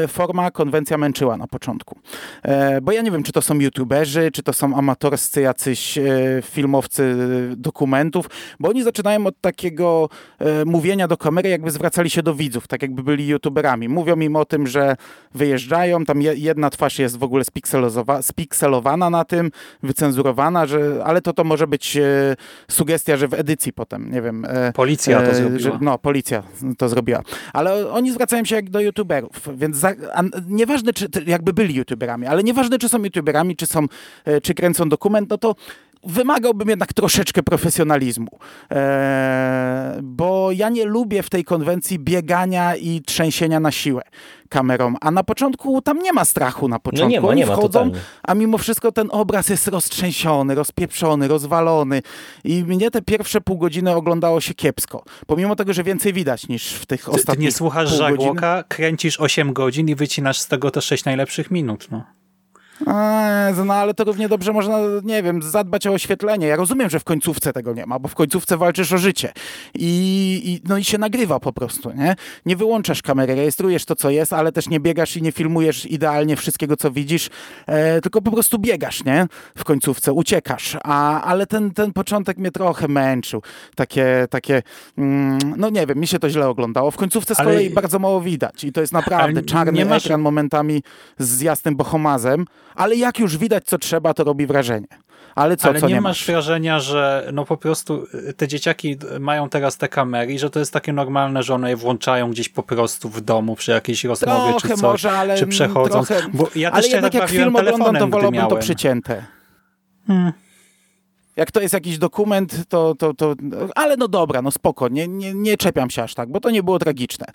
forma, konwencja męczyła na początku. E, bo ja nie wiem, czy to są youtuberzy, czy to są amatorscy jacyś e, filmowcy dokumentów, bo oni zaczynają od takiego mówienia do kamery, jakby zwracali się do widzów, tak jakby byli youtuberami. Mówią im o tym, że wyjeżdżają, tam jedna twarz jest w ogóle spikselowana na tym, wycenzurowana, że, ale to to może być sugestia, że w edycji potem, nie wiem. Policja to zrobiła. Że, no, policja to zrobiła. Ale oni zwracają się jak do youtuberów, więc za, nieważne, czy jakby byli youtuberami, ale nieważne, czy są youtuberami, czy, są, e, czy kręcą dokument, no to wymagałbym jednak troszeczkę profesjonalizmu, eee, bo ja nie lubię w tej konwencji biegania i trzęsienia na siłę kamerą, a na początku tam nie ma strachu na początku. No nie ma, nie ma, wchodzą, totalnie. a mimo wszystko ten obraz jest roztrzęsiony, rozpieprzony, rozwalony i mnie te pierwsze pół godziny oglądało się kiepsko, pomimo tego, że więcej widać niż w tych ostatnich Ty nie słuchasz żagłoka, kręcisz 8 godzin i wycinasz z tego te 6 najlepszych minut, no. No ale to równie dobrze można, nie wiem, zadbać o oświetlenie. Ja rozumiem, że w końcówce tego nie ma, bo w końcówce walczysz o życie. I, i, no i się nagrywa po prostu, nie? Nie wyłączasz kamery, rejestrujesz to, co jest, ale też nie biegasz i nie filmujesz idealnie wszystkiego, co widzisz, e, tylko po prostu biegasz, nie? W końcówce, uciekasz. A, ale ten, ten początek mnie trochę męczył. Takie, takie mm, no nie wiem, mi się to źle oglądało. W końcówce z ale... kolei bardzo mało widać i to jest naprawdę czarny masz... ekran momentami z jasnym bohomazem, ale jak już widać, co trzeba, to robi wrażenie. Ale co, Ale co nie, nie masz wrażenia, że no po prostu y, te dzieciaki mają teraz te kamery i że to jest takie normalne, że one je włączają gdzieś po prostu w domu przy jakiejś rozmowie Trochę czy coś, może, ale czy przechodząc. trochę, Bo ja ale jednak tak jak film oglądam, to wolałbym to przycięte. Hmm. Jak to jest jakiś dokument, to, to, to ale no dobra, no spoko, nie, nie, nie czepiam się aż tak, bo to nie było tragiczne.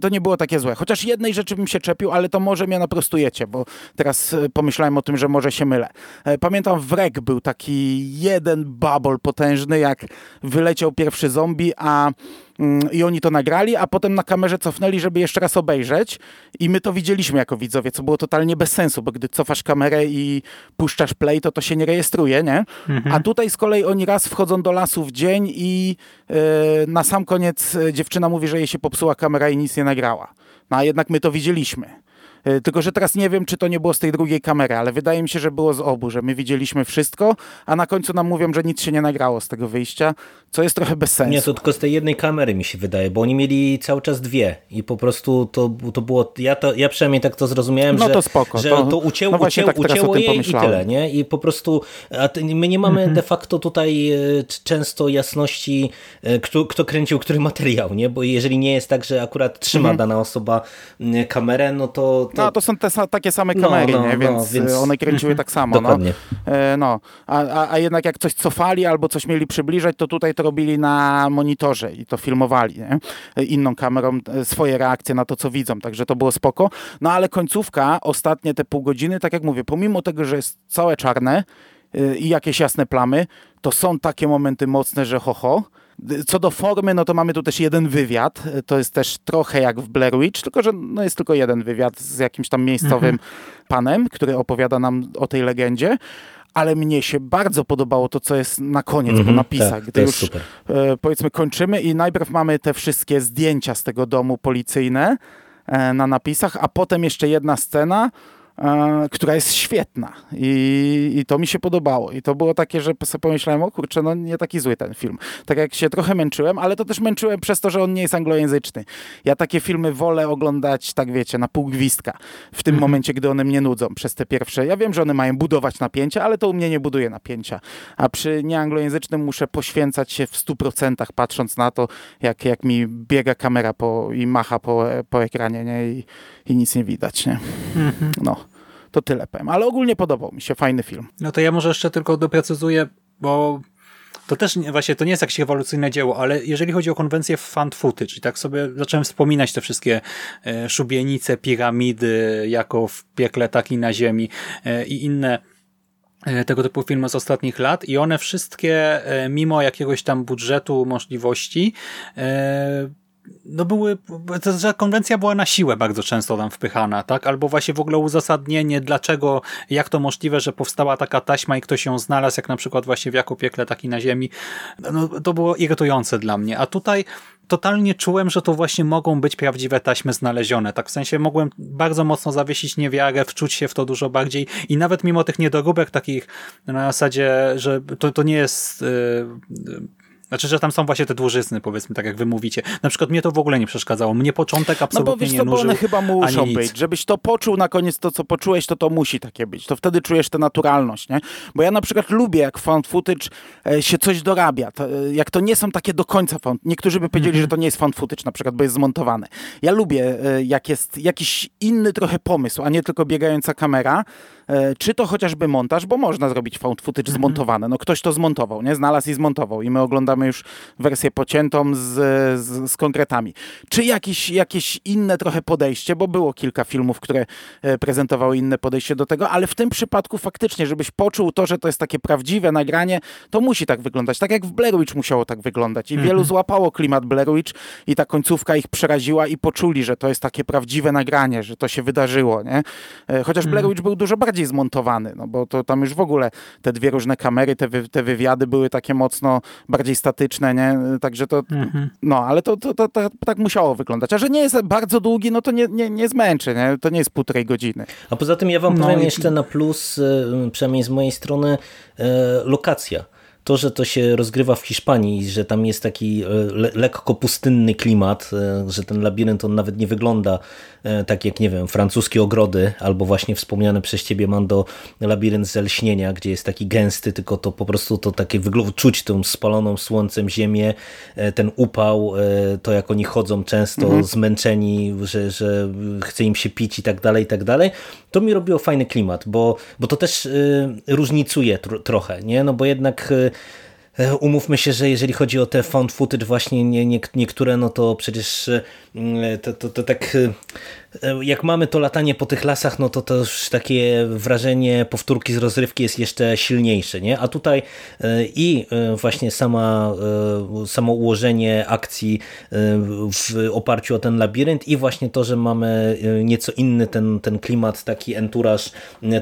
To nie było takie złe. Chociaż jednej rzeczy bym się czepił, ale to może mnie naprostujecie, bo teraz e, pomyślałem o tym, że może się mylę. E, Pamiętam w Rek był taki jeden babol potężny, jak wyleciał pierwszy zombie, a i oni to nagrali, a potem na kamerze cofnęli, żeby jeszcze raz obejrzeć i my to widzieliśmy jako widzowie, co było totalnie bez sensu, bo gdy cofasz kamerę i puszczasz play, to to się nie rejestruje, nie? A tutaj z kolei oni raz wchodzą do lasu w dzień i e, na sam koniec e, dziewczyna mówi, że jej się popsuła kamera i nic nie nagrała. No a jednak my to widzieliśmy. E, Tylko, że teraz nie wiem, czy to nie było z tej drugiej kamery, ale wydaje mi się, że było z obu, że my widzieliśmy wszystko, a na końcu nam mówią, że nic się nie nagrało z tego wyjścia, co jest trochę bez sensu. Nie, to tylko z tej jednej kamery mi się wydaje, bo oni mieli cały czas dwie i po prostu to, to było, ja, to, ja przynajmniej tak to zrozumiałem, No że, to spoko, że to- to, ucięło, no ucięło, tak ucięło jej i tyle, nie? I po prostu my nie mamy de facto tutaj e, często jasności, e, kto, kto kręcił który materiał, nie? Bo jeżeli nie jest tak, że akurat trzyma dana osoba kamerę, no to... to... No, to są te takie same No, kamery, no, nie? no, Więc, więc- e, one kręciły tak samo. Dokładnie. No, E, no. A, a, a jednak jak coś cofali albo coś mieli przybliżać, to tutaj to robili na monitorze i to filmowali nie? E, inną kamerą swoje reakcje na to, co widzą. Także to było spoko. No ale końcówka, ostatnie te pół godziny, tak jak mówię, pomimo tego, że jest całe czarne i jakieś jasne plamy, to są takie momenty mocne, że ho, ho. Co do formy, no to mamy tu też jeden wywiad. To jest też trochę jak w Blair Witch, tylko że no jest tylko jeden wywiad z jakimś tam miejscowym panem, który opowiada nam o tej legendzie. Ale mnie się bardzo podobało to, co jest na koniec po Mhm, napisach, tak, gdy już super. e, powiedzmy kończymy i najpierw mamy te wszystkie zdjęcia z tego domu policyjne e, na napisach, a potem jeszcze jedna scena, która jest świetna I, i to mi się podobało i to było takie, że sobie pomyślałem, o kurczę, no nie taki zły ten film. Tak jak się trochę męczyłem, ale to też męczyłem przez to, że on nie jest anglojęzyczny. Ja takie filmy wolę oglądać, tak wiecie, na pół gwizdka, w tym momencie, gdy one mnie nudzą przez te pierwsze. Ja wiem, że one mają budować napięcia, ale to u mnie nie buduje napięcia. A przy nieanglojęzycznym muszę poświęcać się w 100% patrząc na to, jak, jak mi biega kamera po, i macha po, po ekranie nie? I, i nic nie widać. Nie? No, to tyle powiem. Ale ogólnie podobał mi się, fajny film. No to ja może jeszcze tylko doprecyzuję, bo to też nie, właśnie to nie jest jakieś rewolucyjne dzieło, ale jeżeli chodzi o konwencję found footage, i tak sobie zacząłem wspominać te wszystkie e, szubienice, piramidy, jako w piekle, tak i na ziemi e, i inne e, tego typu filmy z ostatnich lat i one wszystkie, mimo jakiegoś tam budżetu, możliwości, no były, to, że konwencja była na siłę bardzo często tam wpychana, tak? Albo właśnie w ogóle uzasadnienie, dlaczego, jak to możliwe, że powstała taka taśma i ktoś ją znalazł, jak na przykład właśnie w Jako Piekle, tak i na ziemi. No, to było irytujące dla mnie. A tutaj totalnie czułem, że to właśnie mogą być prawdziwe taśmy znalezione. Tak w sensie mogłem bardzo mocno zawiesić niewiarę, wczuć się w to dużo bardziej i nawet mimo tych niedoróbek takich na zasadzie, że to, to nie jest... Yy, znaczy, że tam są właśnie te dłużyzny, powiedzmy, tak jak wy mówicie. Na przykład mnie to w ogóle nie przeszkadzało. Mnie początek No absolutnie bo wiesz nie bo nużył. one chyba muszą ani nic. być. Żebyś to poczuł na koniec to, co poczułeś, to to musi takie być. To wtedy czujesz tę naturalność, nie? Bo ja na przykład lubię, jak found footage e, się coś dorabia. To, e, jak to nie są takie do końca found. Niektórzy by powiedzieli, Mhm. że to nie jest found footage, na przykład, bo jest zmontowane. Ja lubię, e, jak jest jakiś inny trochę pomysł, a nie tylko biegająca kamera. E, Czy to chociażby montaż, bo można zrobić found footage Mhm. zmontowane. No ktoś to zmontował, nie? Znalazł i zmontował. I my oglądamy już wersję pociętą z, z, z konkretami. Czy jakieś, jakieś inne trochę podejście, bo było kilka filmów, które e, prezentowały inne podejście do tego, ale w tym przypadku faktycznie, żebyś poczuł to, że to jest takie prawdziwe nagranie, to musi tak wyglądać. Tak jak w Blair Witch musiało tak wyglądać. I wielu złapało klimat Blair Witch i ta końcówka ich przeraziła i poczuli, że to jest takie prawdziwe nagranie, że to się wydarzyło, nie? E, Chociaż Blair Witch był dużo bardziej zmontowany, no bo to tam już w ogóle te dwie różne kamery, te, wy, te wywiady były takie mocno bardziej statyczne, nie? Także to, no, ale to, to, to, to tak musiało wyglądać. A że nie jest bardzo długi, no to nie, nie, nie zmęczy, nie? To nie jest półtorej godziny. A poza tym ja wam No powiem i- jeszcze na plus, e, przynajmniej z mojej strony, e, lokacja. To, że to się rozgrywa w Hiszpanii, że tam jest taki le lekko pustynny klimat, że ten labirynt on nawet nie wygląda tak jak, nie wiem, francuskie ogrody, albo właśnie wspomniane przez ciebie, Mando, labirynt zelśnienia, gdzie jest taki gęsty, tylko to po prostu to takie czuć tą spaloną słońcem ziemię, ten upał, to jak oni chodzą często mhm. zmęczeni, że, że chce im się pić i tak dalej, i tak dalej, to mi robiło fajny klimat, bo, bo to też różnicuje tr trochę, nie? No bo jednak E, umówmy się, że jeżeli chodzi o te found footage właśnie nie, nie, niektóre, no to przecież e, to, to, to tak e, jak mamy to latanie po tych lasach, no to już takie wrażenie powtórki z rozrywki jest jeszcze silniejsze, nie? A tutaj i właśnie sama, samo ułożenie akcji w oparciu o ten labirynt i właśnie to, że mamy nieco inny ten, ten klimat, taki enturaż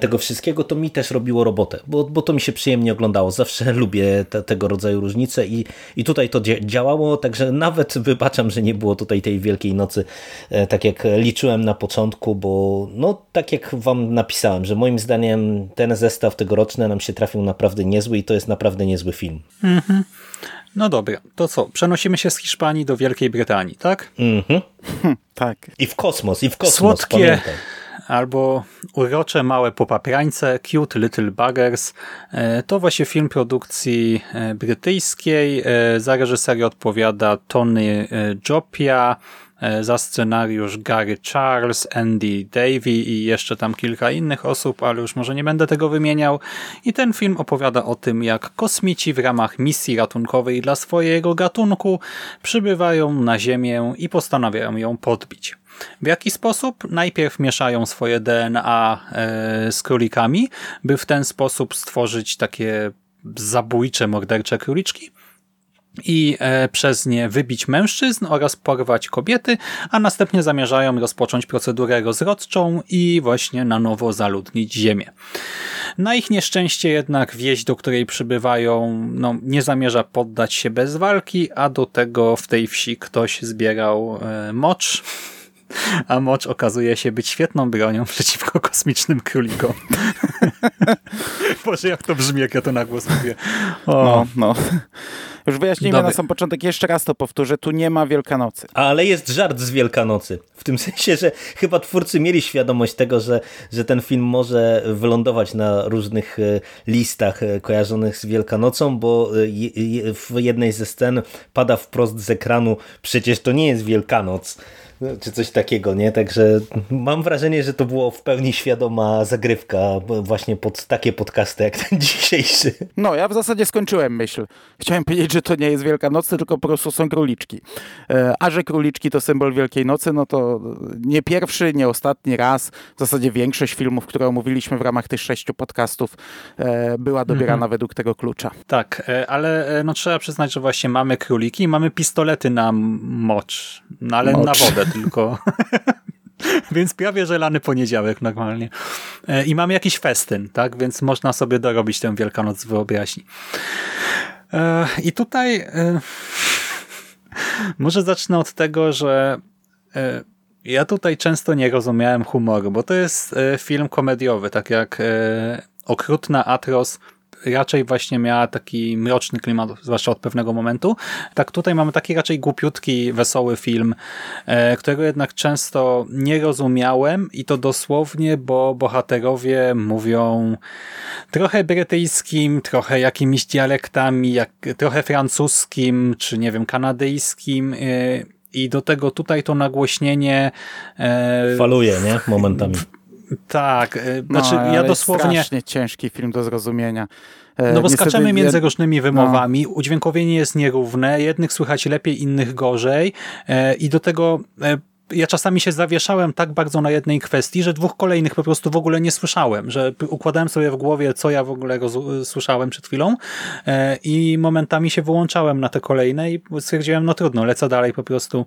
tego wszystkiego, to mi też robiło robotę, bo, bo to mi się przyjemnie oglądało. Zawsze (laughs) lubię te, tego rodzaju różnice i, i tutaj to działało, także nawet wybaczam, że nie było tutaj tej Wielkiej Nocy, e, tak jak liczyłem na początku, bo no tak jak wam napisałem, że moim zdaniem ten zestaw tegoroczny nam się trafił naprawdę niezły i to jest naprawdę niezły film. Mhm. No dobra, to co? Przenosimy się z Hiszpanii do Wielkiej Brytanii, tak? Mhm. tak. I w kosmos, i w kosmos, Słodkie, pamiętaj albo Urocze Małe Popaprańce, Cute Little Buggers. E, to właśnie film produkcji e, brytyjskiej. E, za reżyserię odpowiada Tony Jopia, za scenariusz Gary Charles, Andy Davy i jeszcze tam kilka innych osób, ale już może nie będę tego wymieniał. I ten film opowiada o tym, jak kosmici w ramach misji ratunkowej dla swojego gatunku przybywają na Ziemię i postanawiają ją podbić. W jaki sposób? Najpierw mieszają swoje DNA e, z królikami, by w ten sposób stworzyć takie zabójcze, mordercze króliczki i e, przez nie wybić mężczyzn oraz porwać kobiety, a następnie zamierzają rozpocząć procedurę rozrodczą i właśnie na nowo zaludnić ziemię. Na ich nieszczęście jednak wieś, do której przybywają, no, nie zamierza poddać się bez walki, a do tego w tej wsi ktoś zbierał e, mocz, a mocz okazuje się być świetną bronią przeciwko kosmicznym królikom. (laughs) Boże, jak to brzmi, jak ja to na głos mówię. O. No, no. Już wyjaśnijmy Dobry. na sam początek, jeszcze raz to powtórzę, tu nie ma Wielkanocy. Ale jest żart z Wielkanocy. W tym (laughs) sensie, że chyba twórcy mieli świadomość tego, że, że ten film może wylądować na różnych e, listach e, kojarzonych z Wielkanocą, bo e, w jednej ze scen pada wprost z ekranu przecież to nie jest Wielkanoc czy coś takiego, nie? Także mam wrażenie, że to było w pełni świadoma zagrywka właśnie pod takie podcasty jak ten (laughs) dzisiejszy. No, ja w zasadzie skończyłem myśl. Chciałem powiedzieć, że to nie jest Wielkanoc, tylko po prostu są króliczki. E, a że króliczki to symbol Wielkiej Nocy, no to nie pierwszy, nie ostatni raz, w zasadzie większość filmów, które omówiliśmy w ramach tych sześciu podcastów e, była dobierana mhm. według tego klucza. Tak, e, ale no trzeba przyznać, że właśnie mamy króliki i mamy pistolety na mocz, no ale mocz. na wodę tylko. (laughs) Więc prawie żelany poniedziałek normalnie. E, I mamy jakiś festyn, tak? Więc można sobie dorobić tę Wielkanoc z wyobraźni. E, I tutaj e, (laughs) może zacznę od tego, że ja tutaj często nie rozumiałem humoru, bo to jest film komediowy, tak jak Okrutna Atros raczej właśnie miała taki mroczny klimat, zwłaszcza od pewnego momentu. Tak tutaj mamy taki raczej głupiutki, wesoły film, e, którego jednak często nie rozumiałem i to dosłownie, bo bohaterowie mówią trochę brytyjskim, trochę jakimiś dialektami, jak, trochę francuskim, czy nie wiem, kanadyjskim, e, i do tego tutaj to nagłośnienie e, faluje, nie? Momentami. Tak, e, znaczy no, ja dosłownie... strasznie ciężki film do zrozumienia. E, no bo Niestety, skaczemy między ja... różnymi wymowami, no. udźwiękowienie jest nierówne, jednych słychać lepiej, innych gorzej e, i do tego ja czasami się zawieszałem tak bardzo na jednej kwestii, że dwóch kolejnych po prostu w ogóle nie słyszałem, że układałem sobie w głowie, co ja w ogóle słyszałem przed chwilą i momentami się wyłączałem na te kolejne i stwierdziłem, no trudno, lecę dalej po prostu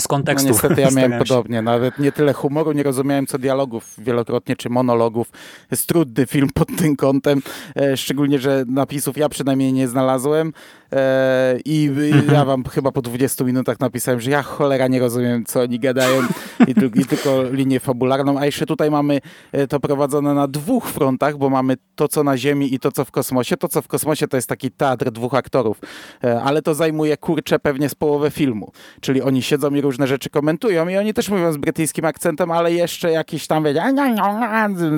z kontekstu. No niestety ja miałem podobnie. Nawet nie tyle humoru nie rozumiałem, co dialogów wielokrotnie, czy monologów. Jest trudny film pod tym kątem, e, szczególnie, że napisów ja przynajmniej nie znalazłem. E, I ja wam chyba po 20 minutach napisałem, że ja cholera nie rozumiem, co oni gadają i, tylko, i tylko linię fabularną. A jeszcze tutaj mamy e, to prowadzone na dwóch frontach, bo mamy to, co na Ziemi i to, co w kosmosie. To, co w kosmosie to jest taki teatr dwóch aktorów, e, ale to zajmuje kurczę pewnie z połowę filmu. Czyli oni siedzą i różne rzeczy komentują i oni też mówią z brytyjskim akcentem, ale jeszcze jakiś tam wiecie,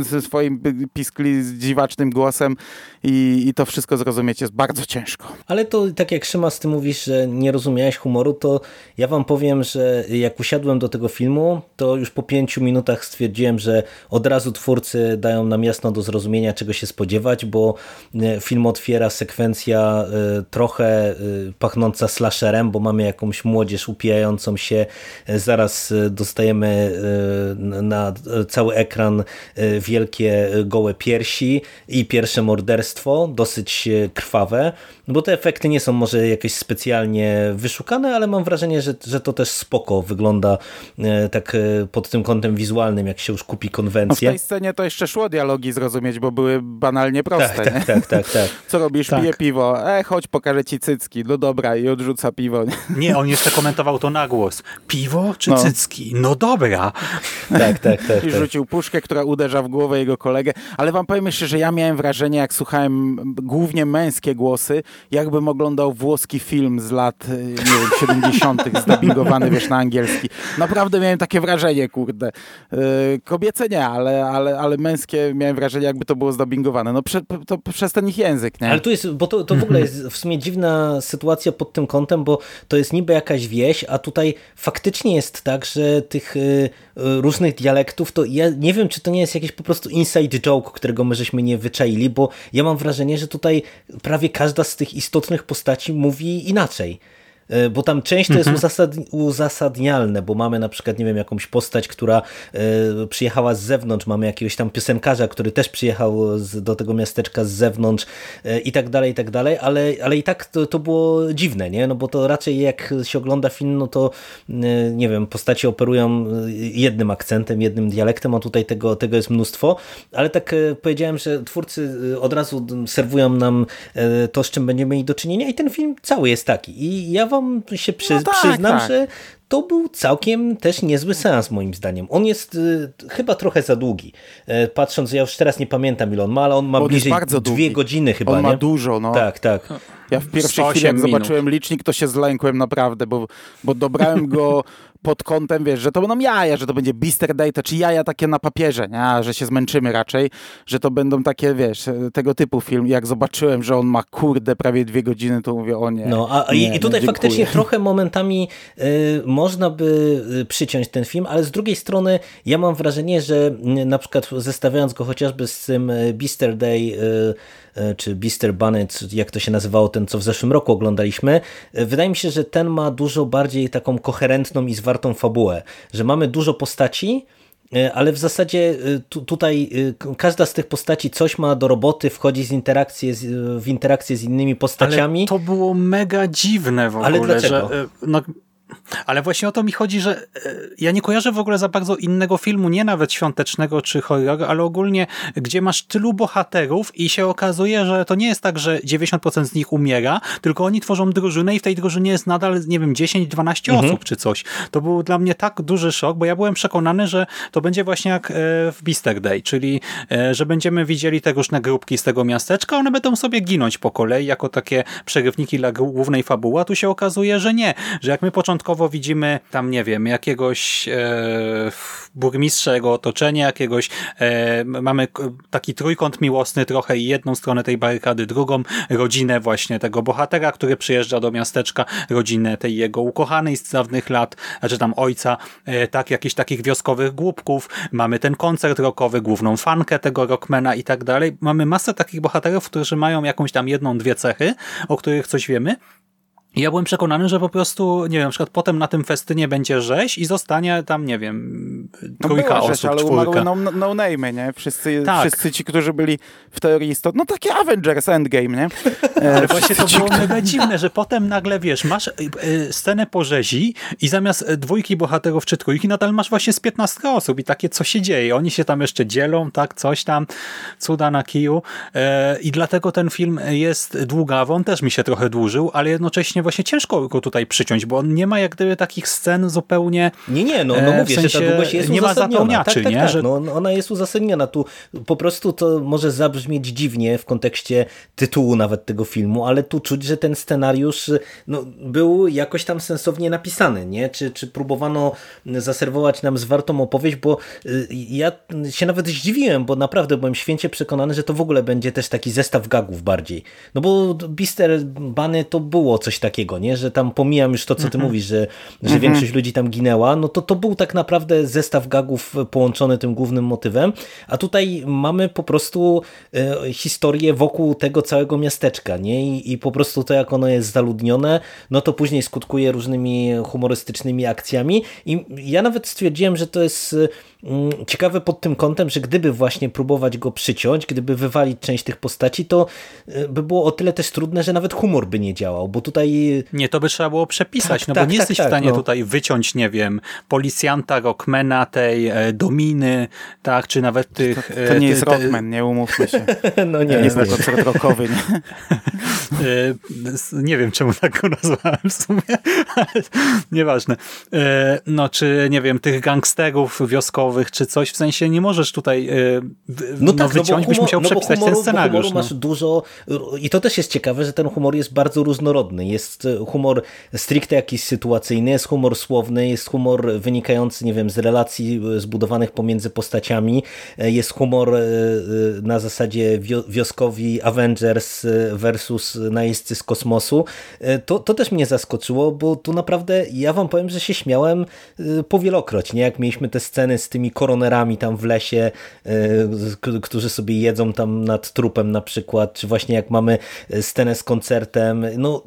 ze swoim piskli z dziwacznym głosem i, i to wszystko zrozumieć jest bardzo ciężko. Ale to tak jak Szymas, ty mówisz, że nie rozumiałeś humoru, to ja wam powiem, że jak usiadłem do tego filmu, to już po pięciu minutach stwierdziłem, że od razu twórcy dają nam jasno do zrozumienia, czego się spodziewać, bo e, film otwiera sekwencja e, trochę e, pachnąca slasherem, bo mamy jakąś młodzież upijającą się, zaraz dostajemy na cały ekran wielkie gołe piersi i pierwsze morderstwo, dosyć krwawe, bo te efekty nie są może jakieś specjalnie wyszukane, ale mam wrażenie, że, że to też spoko wygląda e, tak e, pod tym kątem wizualnym, jak się już kupi konwencję. No w tej scenie to jeszcze szło dialogi zrozumieć, bo były banalnie proste. Tak, tak, tak, tak, tak, (laughs) Co robisz? Tak. Pije piwo. E, chodź, pokażę ci cycki. No dobra, i odrzuca piwo. Nie, (laughs) on jeszcze komentował to na głos. Piwo czy No. cycki? No dobra. (laughs) tak, tak, tak, I tak. rzucił puszkę, która uderza w głowę jego kolegę. Ale wam powiem jeszcze, że ja miałem wrażenie, jak słuchałem głównie męskie głosy, jakbym oglądał włoski film z lat, y, nie wiem, 70., zdubbingowany, wiesz, na angielski. Naprawdę miałem takie wrażenie, kurde. Y, Kobiece nie, ale, ale, ale męskie miałem wrażenie, jakby to było zdubbingowane. No prze, to przez ten ich język, nie? Ale tu jest, bo to, to w ogóle jest w sumie dziwna sytuacja pod tym kątem, bo to jest niby jakaś wieś, a tutaj faktycznie jest tak, że tych y, różnych dialektów, to ja nie wiem, czy to nie jest jakiś po prostu inside joke, którego my żeśmy nie wyczaili, bo ja mam wrażenie, że tutaj prawie każda z tych istotnych postaci mówi inaczej. E, Bo tam część to jest uzasad, uzasadnialne, bo mamy na przykład, nie wiem, jakąś postać, która e, przyjechała z zewnątrz, mamy jakiegoś tam piosenkarza, który też przyjechał z, do tego miasteczka z zewnątrz e, i tak dalej, i tak dalej, ale, ale i tak to, to było dziwne, nie? No bo to raczej jak się ogląda film, no to nie wiem, postaci operują jednym akcentem, jednym dialektem, a tutaj tego, tego jest mnóstwo, ale tak powiedziałem, że twórcy od razu serwują nam to, z czym będziemy mieli do czynienia i ten film cały jest taki. I ja wam się przy, No tak, przyznam, tak. że to był całkiem też niezły seans moim zdaniem. On jest y, chyba trochę za długi. E, patrząc, ja już teraz nie pamiętam ile on ma, ale on ma on bliżej bardzo dwie długi. godziny chyba, On ma nie? dużo, no. Tak, tak. Ja w pierwszej 108 chwili, jak minut. zobaczyłem licznik, to się zlękłem naprawdę, bo, bo dobrałem go (laughs) pod kątem, wiesz, że to będą jaja, że to będzie Beaster Day, to czy jaja takie na papierze, nie? Że się zmęczymy raczej, że to będą takie, wiesz, tego typu film. Jak zobaczyłem, że on ma kurde prawie dwie godziny, to mówię, o nie. No, a, nie, i, tutaj nie, faktycznie trochę momentami y, można by y, przyciąć ten film, ale z drugiej strony ja mam wrażenie, że y, na przykład zestawiając go chociażby z tym Beaster Day y, czy Beaster Bunny, czy jak to się nazywało, ten co w zeszłym roku oglądaliśmy, y, wydaje mi się, że ten ma dużo bardziej taką koherentną i zwartą fabułę, że mamy dużo postaci, E, ale w zasadzie tu, tutaj każda z tych postaci coś ma do roboty, wchodzi z interakcje z, w interakcję z innymi postaciami. Ale to było mega dziwne w Ale ogóle, dlaczego? że e, no, ale właśnie o to mi chodzi, że e, ja nie kojarzę w ogóle za bardzo innego filmu, nie nawet świątecznego czy horroru, ale ogólnie, gdzie masz tylu bohaterów i się okazuje, że to nie jest tak, że 90% z nich umiera, tylko oni tworzą drużynę i w tej drużynie jest nadal, nie wiem, 10-12 Mhm. osób czy coś. To był dla mnie tak duży szok, bo ja byłem przekonany, że to będzie właśnie jak e, w Beaster Day, czyli e, że będziemy widzieli te różne grupki z tego miasteczka, one będą sobie ginąć po kolei jako takie przerywniki dla głównej fabuły, a tu się okazuje, że nie, że jak my początkowo widzimy tam, nie wiem, jakiegoś e, burmistrza, jego otoczenia, jakiegoś e, mamy taki trójkąt miłosny trochę i jedną stronę tej barykady, drugą rodzinę właśnie tego bohatera, który przyjeżdża do miasteczka, rodzinę tej jego ukochanej z dawnych lat, znaczy tam ojca, e, tak, jakichś takich wioskowych głupków, mamy ten koncert rockowy, główną fankę tego rockmana i tak dalej. Mamy masę takich bohaterów, którzy mają jakąś tam jedną, dwie cechy, o których coś wiemy, ja byłem przekonany, że po prostu, nie wiem, na przykład potem na tym festynie będzie rzeź i zostanie tam, nie wiem, No trójka była osób, rzecz, ale czwórka. umarły no, no name'y, nie? Wszyscy, Tak. wszyscy ci, którzy byli w teorii istotni. No takie Avengers Endgame, nie? (laughs) E, Ale właśnie to było mega dziwne, że potem nagle, wiesz, masz y, y, scenę po rzezi i zamiast dwójki bohaterów czy trójki nadal masz właśnie z 15 osób i takie, co się dzieje? Oni się tam jeszcze dzielą, tak, coś tam, cuda na kiju E, i dlatego ten film jest długawy, on też mi się trochę dłużył, ale jednocześnie właśnie ciężko go tutaj przyciąć, bo on nie ma jak gdyby takich scen zupełnie Nie, nie, no, E, no w mówię, że sensie ta długość jest nie ma zapełniaczy, tak, tak, nie? Tak, Że- no, ona jest uzasadniona. Tu po prostu to może zabrzmieć dziwnie w kontekście tytułu nawet tego filmu, ale tu czuć, że ten scenariusz no, był jakoś tam sensownie napisany, nie? Czy, czy próbowano zaserwować nam zwartą opowieść, bo y, ja się nawet zdziwiłem, bo naprawdę byłem święcie przekonany, że to w ogóle będzie też taki zestaw gagów bardziej. No bo Bister Bany to było coś takiego, nie? Że tam pomijam już to, co ty mówisz, że, że większość ludzi tam ginęła, no to to był tak naprawdę zestaw gagów połączony tym głównym motywem, a tutaj mamy po prostu e, historię wokół tego całego miasteczka, nie? I, I po prostu to, jak ono jest zaludnione, no to później skutkuje różnymi humorystycznymi akcjami i ja nawet stwierdziłem, że to jest mm, ciekawe pod tym kątem, że gdyby właśnie próbować go przyciąć, gdyby wywalić część tych postaci, to e, by było o tyle też trudne, że nawet humor by nie działał, bo tutaj Nie, to by trzeba było przepisać, Tak, no tak, bo nie tak, jesteś tak, w stanie no. tutaj wyciąć, nie wiem, policjanta, rockmana, tej e, dominy, tak, czy nawet tych... To e, nie jest te- te- Rockman, nie umówmy się. (laughs) no nie, Nie nie jest to koncert rockowy, nie? (laughs) nie wiem, czemu tak go nazwałem w sumie, (laughs) ale nieważne. E, no, czy, nie wiem, tych gangsterów wioskowych, czy coś, w sensie nie możesz tutaj w- No no, tak, wyciąć, no byś musiał no przepisać humoru, ten scenariusz. No. masz dużo i to też jest ciekawe, że ten humor jest bardzo różnorodny. Jest e, humor stricte jakiś sytuacyjny, jest humor słowny, jest humor wynikający, nie wiem, z relacji e, zbudowanych pomiędzy postaciami, jest humor na zasadzie wio- wioskowi Avengers versus najeźdźcy z kosmosu. To, to też mnie zaskoczyło, bo tu naprawdę ja wam powiem, że się śmiałem powielokroć, nie? Jak mieliśmy te sceny z tymi koronerami tam w lesie, e, którzy sobie jedzą tam nad trupem na przykład, czy właśnie jak mamy e, scenę z koncertem. No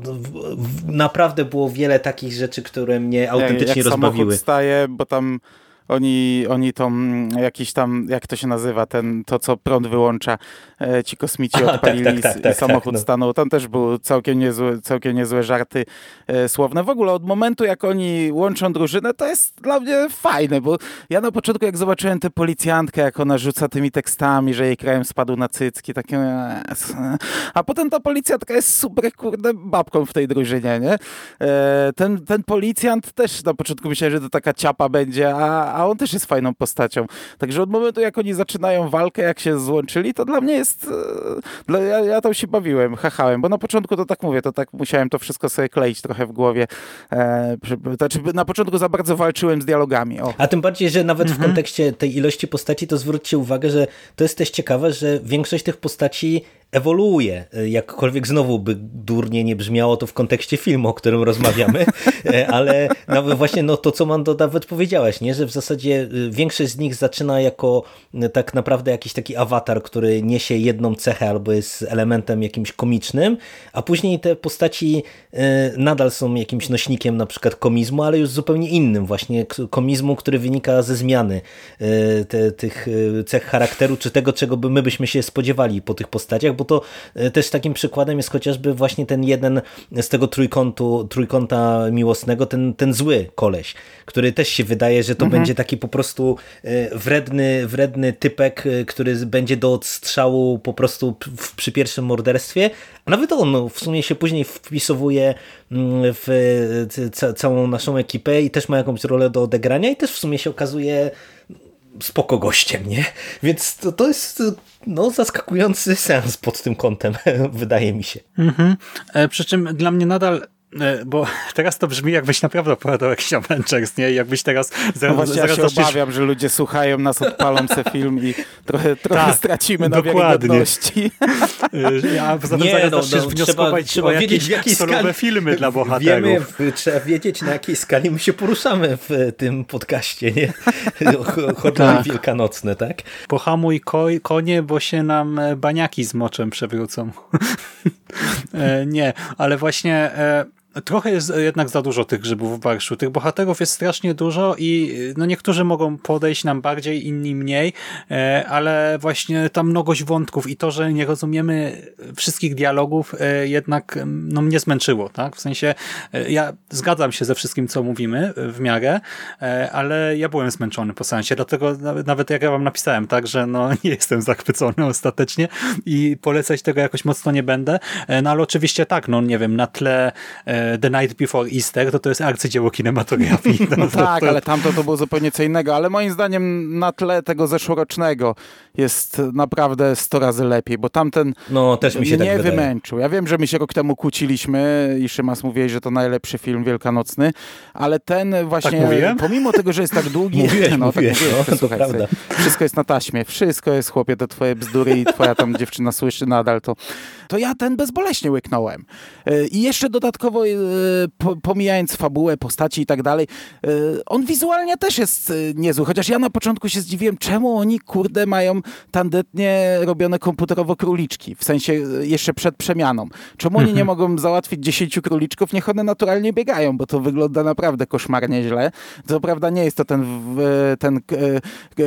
naprawdę było wiele takich rzeczy, które mnie autentycznie jak rozbawiły. samochód staje, bo tam oni, oni to mm, jakiś tam, jak to się nazywa, ten, to co prąd wyłącza, e, ci kosmici Aha, odpalili tak, tak, tak, i tak, samochód tak, no. stanął. Tam też były całkiem niezłe, całkiem niezłe żarty e, słowne. W ogóle od momentu, jak oni łączą drużynę, to jest dla mnie fajne, bo ja na początku, jak zobaczyłem tę policjantkę, jak ona rzuca tymi tekstami, że jej krajem spadł na cycki, takie... A potem ta policjantka jest super, kurde, babką w tej drużynie, nie? E, Ten, ten policjant też na początku myślałem, że to taka ciapa będzie, a, a on też jest fajną postacią. Także od momentu, jak oni zaczynają walkę, jak się złączyli, to dla mnie jest... e, Dla, ja, ja tam się bawiłem, chachałem, bo na początku to tak mówię, to tak musiałem to wszystko sobie kleić trochę w głowie. E, znaczy, na początku za bardzo walczyłem z dialogami. O. A tym bardziej, że nawet w kontekście tej ilości postaci, to zwróćcie uwagę, że to jest też ciekawe, że większość tych postaci ewoluuje. Jakkolwiek znowu by durnie nie brzmiało to w kontekście filmu, o którym rozmawiamy, (laughs) E, ale nawet właśnie no, to, co Mando nawet powiedziałeś, nie? że w zasadzie y, większość z nich zaczyna jako y, tak naprawdę jakiś taki awatar, który niesie jedną cechę albo jest elementem jakimś komicznym, a później te postaci y, nadal są jakimś nośnikiem na przykład komizmu, ale już zupełnie innym właśnie komizmu, który wynika ze zmiany te, tych cech charakteru, czy tego, czego my byśmy się spodziewali po tych postaciach, bo to y, też takim przykładem jest chociażby właśnie ten jeden z tego trójkątu, trójkąta miłosnego, ten, ten zły koleś, który też się wydaje, że to będzie taki po prostu y, wredny, wredny typek, y, który będzie do odstrzału po prostu w, przy pierwszym morderstwie, a nawet on no, w sumie się później wpisowuje mm, w ca- całą naszą ekipę i też ma jakąś rolę do odegrania i też w sumie się okazuje spoko gościem, nie? Więc to, to jest no, zaskakujący sens pod tym kątem, (laughs) wydaje mi się. Mhm. E, Przy czym dla mnie nadal bo (laughs) teraz to brzmi jakbyś naprawdę opowiadał jakiś Avengers, nie? Jakbyś teraz No zaraz, właśnie ja zaraz się zaczniesz obawiam, że ludzie słuchają nas, odpalą se film i trochę, (laughs) trochę Tak, stracimy na dokładnie. wiarygodności. (laughs) Y, A poza tym zaraz no, zaczniesz no, wnioskować trzeba- trzeba wiedzieć, jakieś solowe skali- filmy dla bohaterów. Wiemy, w- trzeba wiedzieć na jakiej skali my się poruszamy w tym podcaście, nie? Horror Tak. wielkanocne, tak? Pohamuj ko konie, bo się nam e, baniaki z moczem przewrócą. E, Nie, ale właśnie e, trochę jest jednak za dużo tych grzybów w barszu. Tych bohaterów jest strasznie dużo i no niektórzy mogą podejść nam bardziej, inni mniej, e, ale właśnie ta mnogość wątków i to, że nie rozumiemy wszystkich dialogów e, jednak no, mnie zmęczyło. tak? W sensie e, ja zgadzam się ze wszystkim, co mówimy w miarę, ale ja byłem zmęczony po sensie, dlatego nawet jak ja wam napisałem, tak, że no (laughs) nie jestem zachwycony ostatecznie i polecać tego jakoś mocno nie będę, no ale oczywiście tak, no nie wiem, na tle The Night Before Easter, to to jest arcydzieło kinematografii. (laughs) No, no tak, to... ale tamto to było zupełnie co innego, ale moim zdaniem na tle tego zeszłorocznego jest naprawdę 100 razy lepiej, bo tamten no, też mi się nie tak wymęczył. Ja wiem, że my się rok temu kłóciliśmy i Szymas mówiłeś, że to najlepszy film wielkanocny, ale ten właśnie, tak pomimo tego, że jest tak długi, (laughs) (laughs) mówiłeś, no, mówiłeś, tak mówiłeś, no, słuchaj, prawda. wszystko jest na taśmie, wszystko jest chłopie, te twoje bzdury i twoja tam dziewczyna słyszy nadal, to, to ja ten bezboleśnie łyknąłem. E, I jeszcze dodatkowo, e, pomijając fabułę, postaci i tak dalej, e, on wizualnie też jest niezły, chociaż ja na początku się zdziwiłem, czemu oni, kurde, mają tandetnie robione komputerowo króliczki, w sensie jeszcze przed przemianą. Czemu oni nie mhm. mogą załatwić 10 króliczków, niech one naturalnie biegają, bo to wygląda naprawdę koszmarnie źle. Co prawda nie jest to ten, ten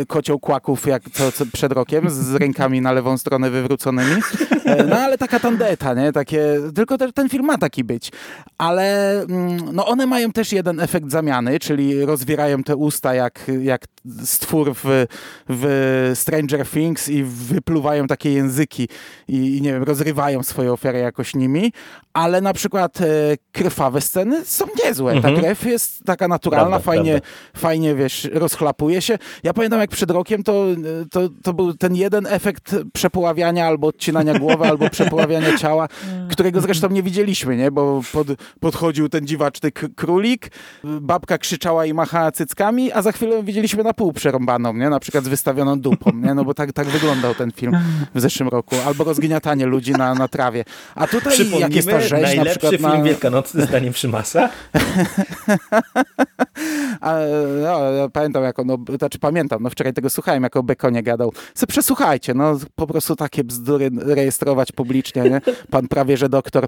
kocioł kłaków, jak to, przed rokiem, z rękami na lewą stronę wywróconymi, no ale taka tandeta, nie? Takie, tylko ten film ma taki być. Ale mm, no one mają też jeden efekt zamiany, czyli rozwierają te usta jak, jak stwór w, w Stranger Things i wypluwają takie języki i, i nie wiem, rozrywają swoje ofiary jakoś nimi, ale na przykład e, krwawe sceny są niezłe. Mhm. Ta krew jest taka naturalna, prawda, fajnie, prawda. fajnie, wiesz, rozchlapuje się. Ja pamiętam, jak przed rokiem to, to, to był ten jeden efekt przepoławiania albo odcinania głowy, albo przepoławiania (laughs) ciała, (laughs) którego zresztą nie widzieliśmy, nie? Bo pod, podchodził ten dziwaczny królik, babka krzyczała i machała cyckami, a za chwilę widzieliśmy na pół przerąbaną, nie? Na przykład z wystawioną dupą, nie? No bo tak, tak wyglądał ten film (laughs) w zeszłym roku. Albo rozgniatanie ludzi na, na trawie. A tutaj jak jest ta rzeź najlepszy na przykład film na... wielkanocny zdaniem Szymasa? (laughs) A, no, ja pamiętam, jako, no, znaczy pamiętam, no wczoraj tego słuchałem, jako Bekonie gadał. Se przesłuchajcie, no po prostu takie bzdury rejestrować publicznie, nie? Pan prawie, że doktor.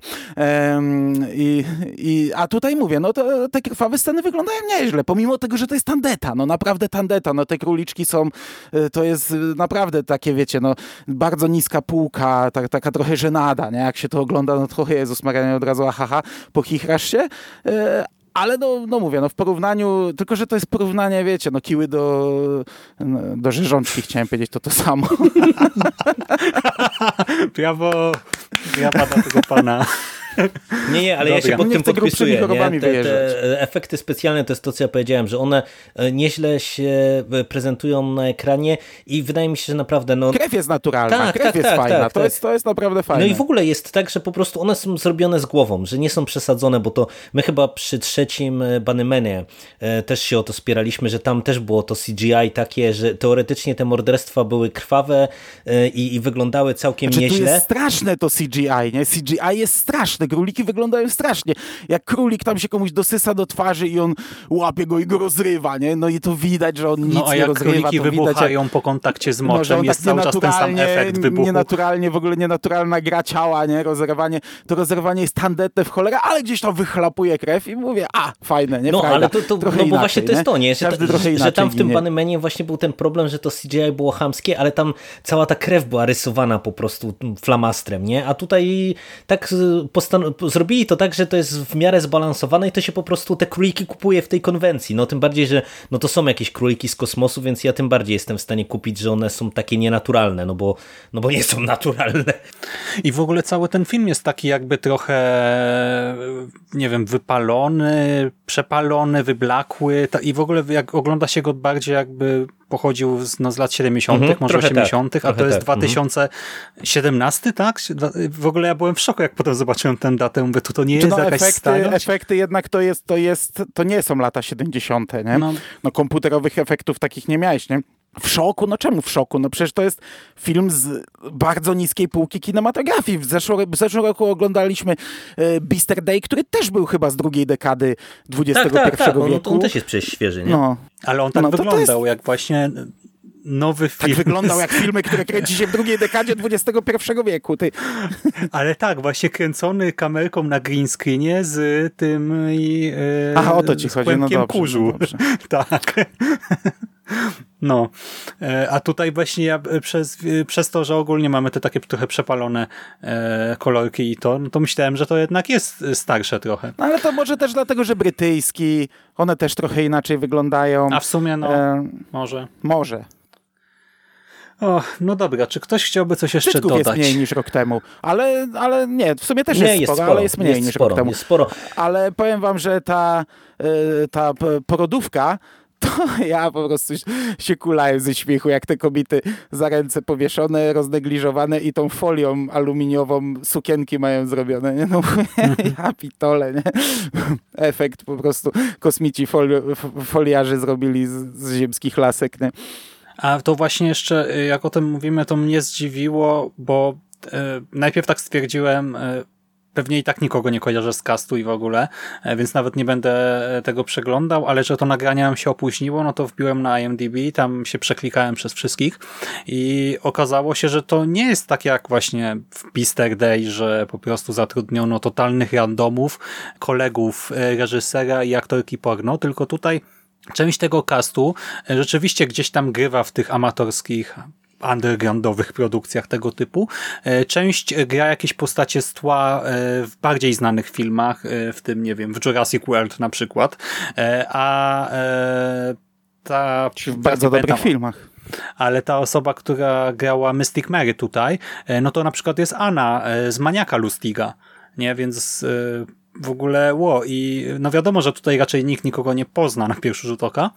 I, i, a tutaj mówię, no to te krwawe sceny wyglądają nieźle, pomimo tego, że to jest tandeta, no naprawdę tandeta, no te króliczki są, e, to jest naprawdę takie, wiecie, no bardzo niska półka, tak, taka trochę żenada, nie? Jak się to ogląda, no trochę Jezus Maria, od razu ahaha, pochichrasz się, e, ale no, no mówię, no w porównaniu, tylko że to jest porównanie, wiecie, no kiły do, do rzeżączki, chciałem powiedzieć, to to samo. Brawo, (laughs) ja pada tego pana. Nie, nie, ale Dobra. ja się pod tym podpisuję. Te, te, efekty specjalne to jest to, co ja powiedziałem, że one e, nieźle się e, prezentują na ekranie i wydaje mi się, że naprawdę... No... Krew jest naturalna, tak, krew tak, jest tak, fajna, tak, to, Jest, to jest naprawdę fajne. No i w ogóle jest tak, że po prostu one są zrobione z głową, że nie są przesadzone, bo to my chyba przy trzecim e, Banymenie też się o to spieraliśmy, że tam też było to CGI takie, że teoretycznie te morderstwa były krwawe i, i wyglądały całkiem znaczy, nieźle. To jest straszne to CGI, nie? CGI jest straszne, króliki wyglądają strasznie. Jak królik tam się komuś dosysa do twarzy i on łapie go i go rozrywa, nie? No i to widać, że on nic no, a jak nie rozrywa. króliki wybuchają widać, po kontakcie z moczem, no, jest tak cały czas ten sam efekt wybuchu. Nienaturalnie, w ogóle nienaturalna gra ciała, nie? Rozerwanie, to rozerwanie jest tandetne w cholerę, ale gdzieś tam wychlapuje krew i mówię, a, fajne, nie? No, Frajda. ale to, to trochę no bo inaczej, właśnie to jest to, nie? Że, Każdy ta, trochę że tam w tym ginie. Banymenie właśnie był ten problem, że to CGI było chamskie, ale tam cała ta krew była rysowana po prostu flamastrem, nie? A tutaj tak zrobili to tak, że to jest w miarę zbalansowane i to się po prostu te króliki kupuje w tej konwencji. No tym bardziej, że no to są jakieś króliki z kosmosu, więc ja tym bardziej jestem w stanie kupić, że one są takie nienaturalne, no bo, no bo nie są naturalne. I w ogóle cały ten film jest taki jakby trochę, nie wiem, wypalony, przepalony, wyblakły i w ogóle jak ogląda się go bardziej jakby pochodził z, no, z lat 70., mhm, może 80., tak, a to jest tak. 2017, tak? W ogóle ja byłem w szoku, jak potem zobaczyłem tę datę. Mówię, to, to nie jest no, jakaś efekty, efekty jednak to jest, to jest, to nie są lata 70., nie? No. no komputerowych efektów takich nie miałeś, nie? W szoku? No czemu w szoku? No przecież to jest film z bardzo niskiej półki kinematografii. W, zeszło, w zeszłym roku oglądaliśmy e, Beaster Day, który też był chyba z drugiej dekady XXI tak, tak, tak. wieku. On, on też jest przecież świeży, nie? No. Ale on tak no, wyglądał, jest... jak właśnie nowy Tak film. wyglądał jak filmy, które kręci się w drugiej dekadzie XXI wieku. Ty. (laughs) Ale tak, właśnie kręcony kamerką na green screenie z tym i e, Aha, o to ci chodzi, no dobrze, kurzu. no dobrze. (laughs) tak. No, E, a tutaj właśnie ja e, przez, e, przez to, że ogólnie mamy te takie trochę przepalone kolorki i to, no to myślałem, że to jednak jest starsze trochę. No ale to może też dlatego, że brytyjski, one też trochę inaczej wyglądają. A w sumie no, E, może. może. O, no dobra, czy ktoś chciałby coś jeszcze jest dodać? mniej niż rok temu, ale, ale nie, w sumie też Nie, jest, jest sporo, sporo, ale jest mniej jest niż sporo, rok temu. jest sporo. Ale powiem wam, że ta, ta porodówka, (laughs) to ja po prostu się kulałem ze śmiechu, jak te kobiety za ręce powieszone, roznegliżowane i tą folią aluminiową sukienki mają zrobione. Nie? No, (laughs) ja pitole, nie? Efekt po prostu kosmici foli, foliarzy zrobili z, z ziemskich lasek, nie? A to właśnie jeszcze, y, jak o tym mówimy, to mnie zdziwiło, bo y, najpierw tak stwierdziłem, y, pewnie i tak nikogo nie kojarzę z castu i w ogóle, y, więc nawet nie będę e, tego przeglądał, ale że to nagranie nam się opóźniło, no to wbiłem na IMDb, tam się przeklikałem przez wszystkich i okazało się, że to nie jest tak jak właśnie w Pister Day, że po prostu zatrudniono totalnych randomów, kolegów y, reżysera i aktorki porno, tylko tutaj część tego castu e, rzeczywiście gdzieś tam grywa w tych amatorskich undergroundowych produkcjach tego typu. E, Część gra jakieś postacie z tła e, w bardziej znanych filmach, e, w tym, nie wiem, w Jurassic World na przykład, a ta... W bardzo dobrych filmach. ale ta osoba, która grała Mystic Mary tutaj, no to na przykład jest Anna z Maniaka Lustiga, nie, więc w ogóle ło i no wiadomo, że tutaj raczej nikt nikogo nie pozna na pierwszy rzut oka,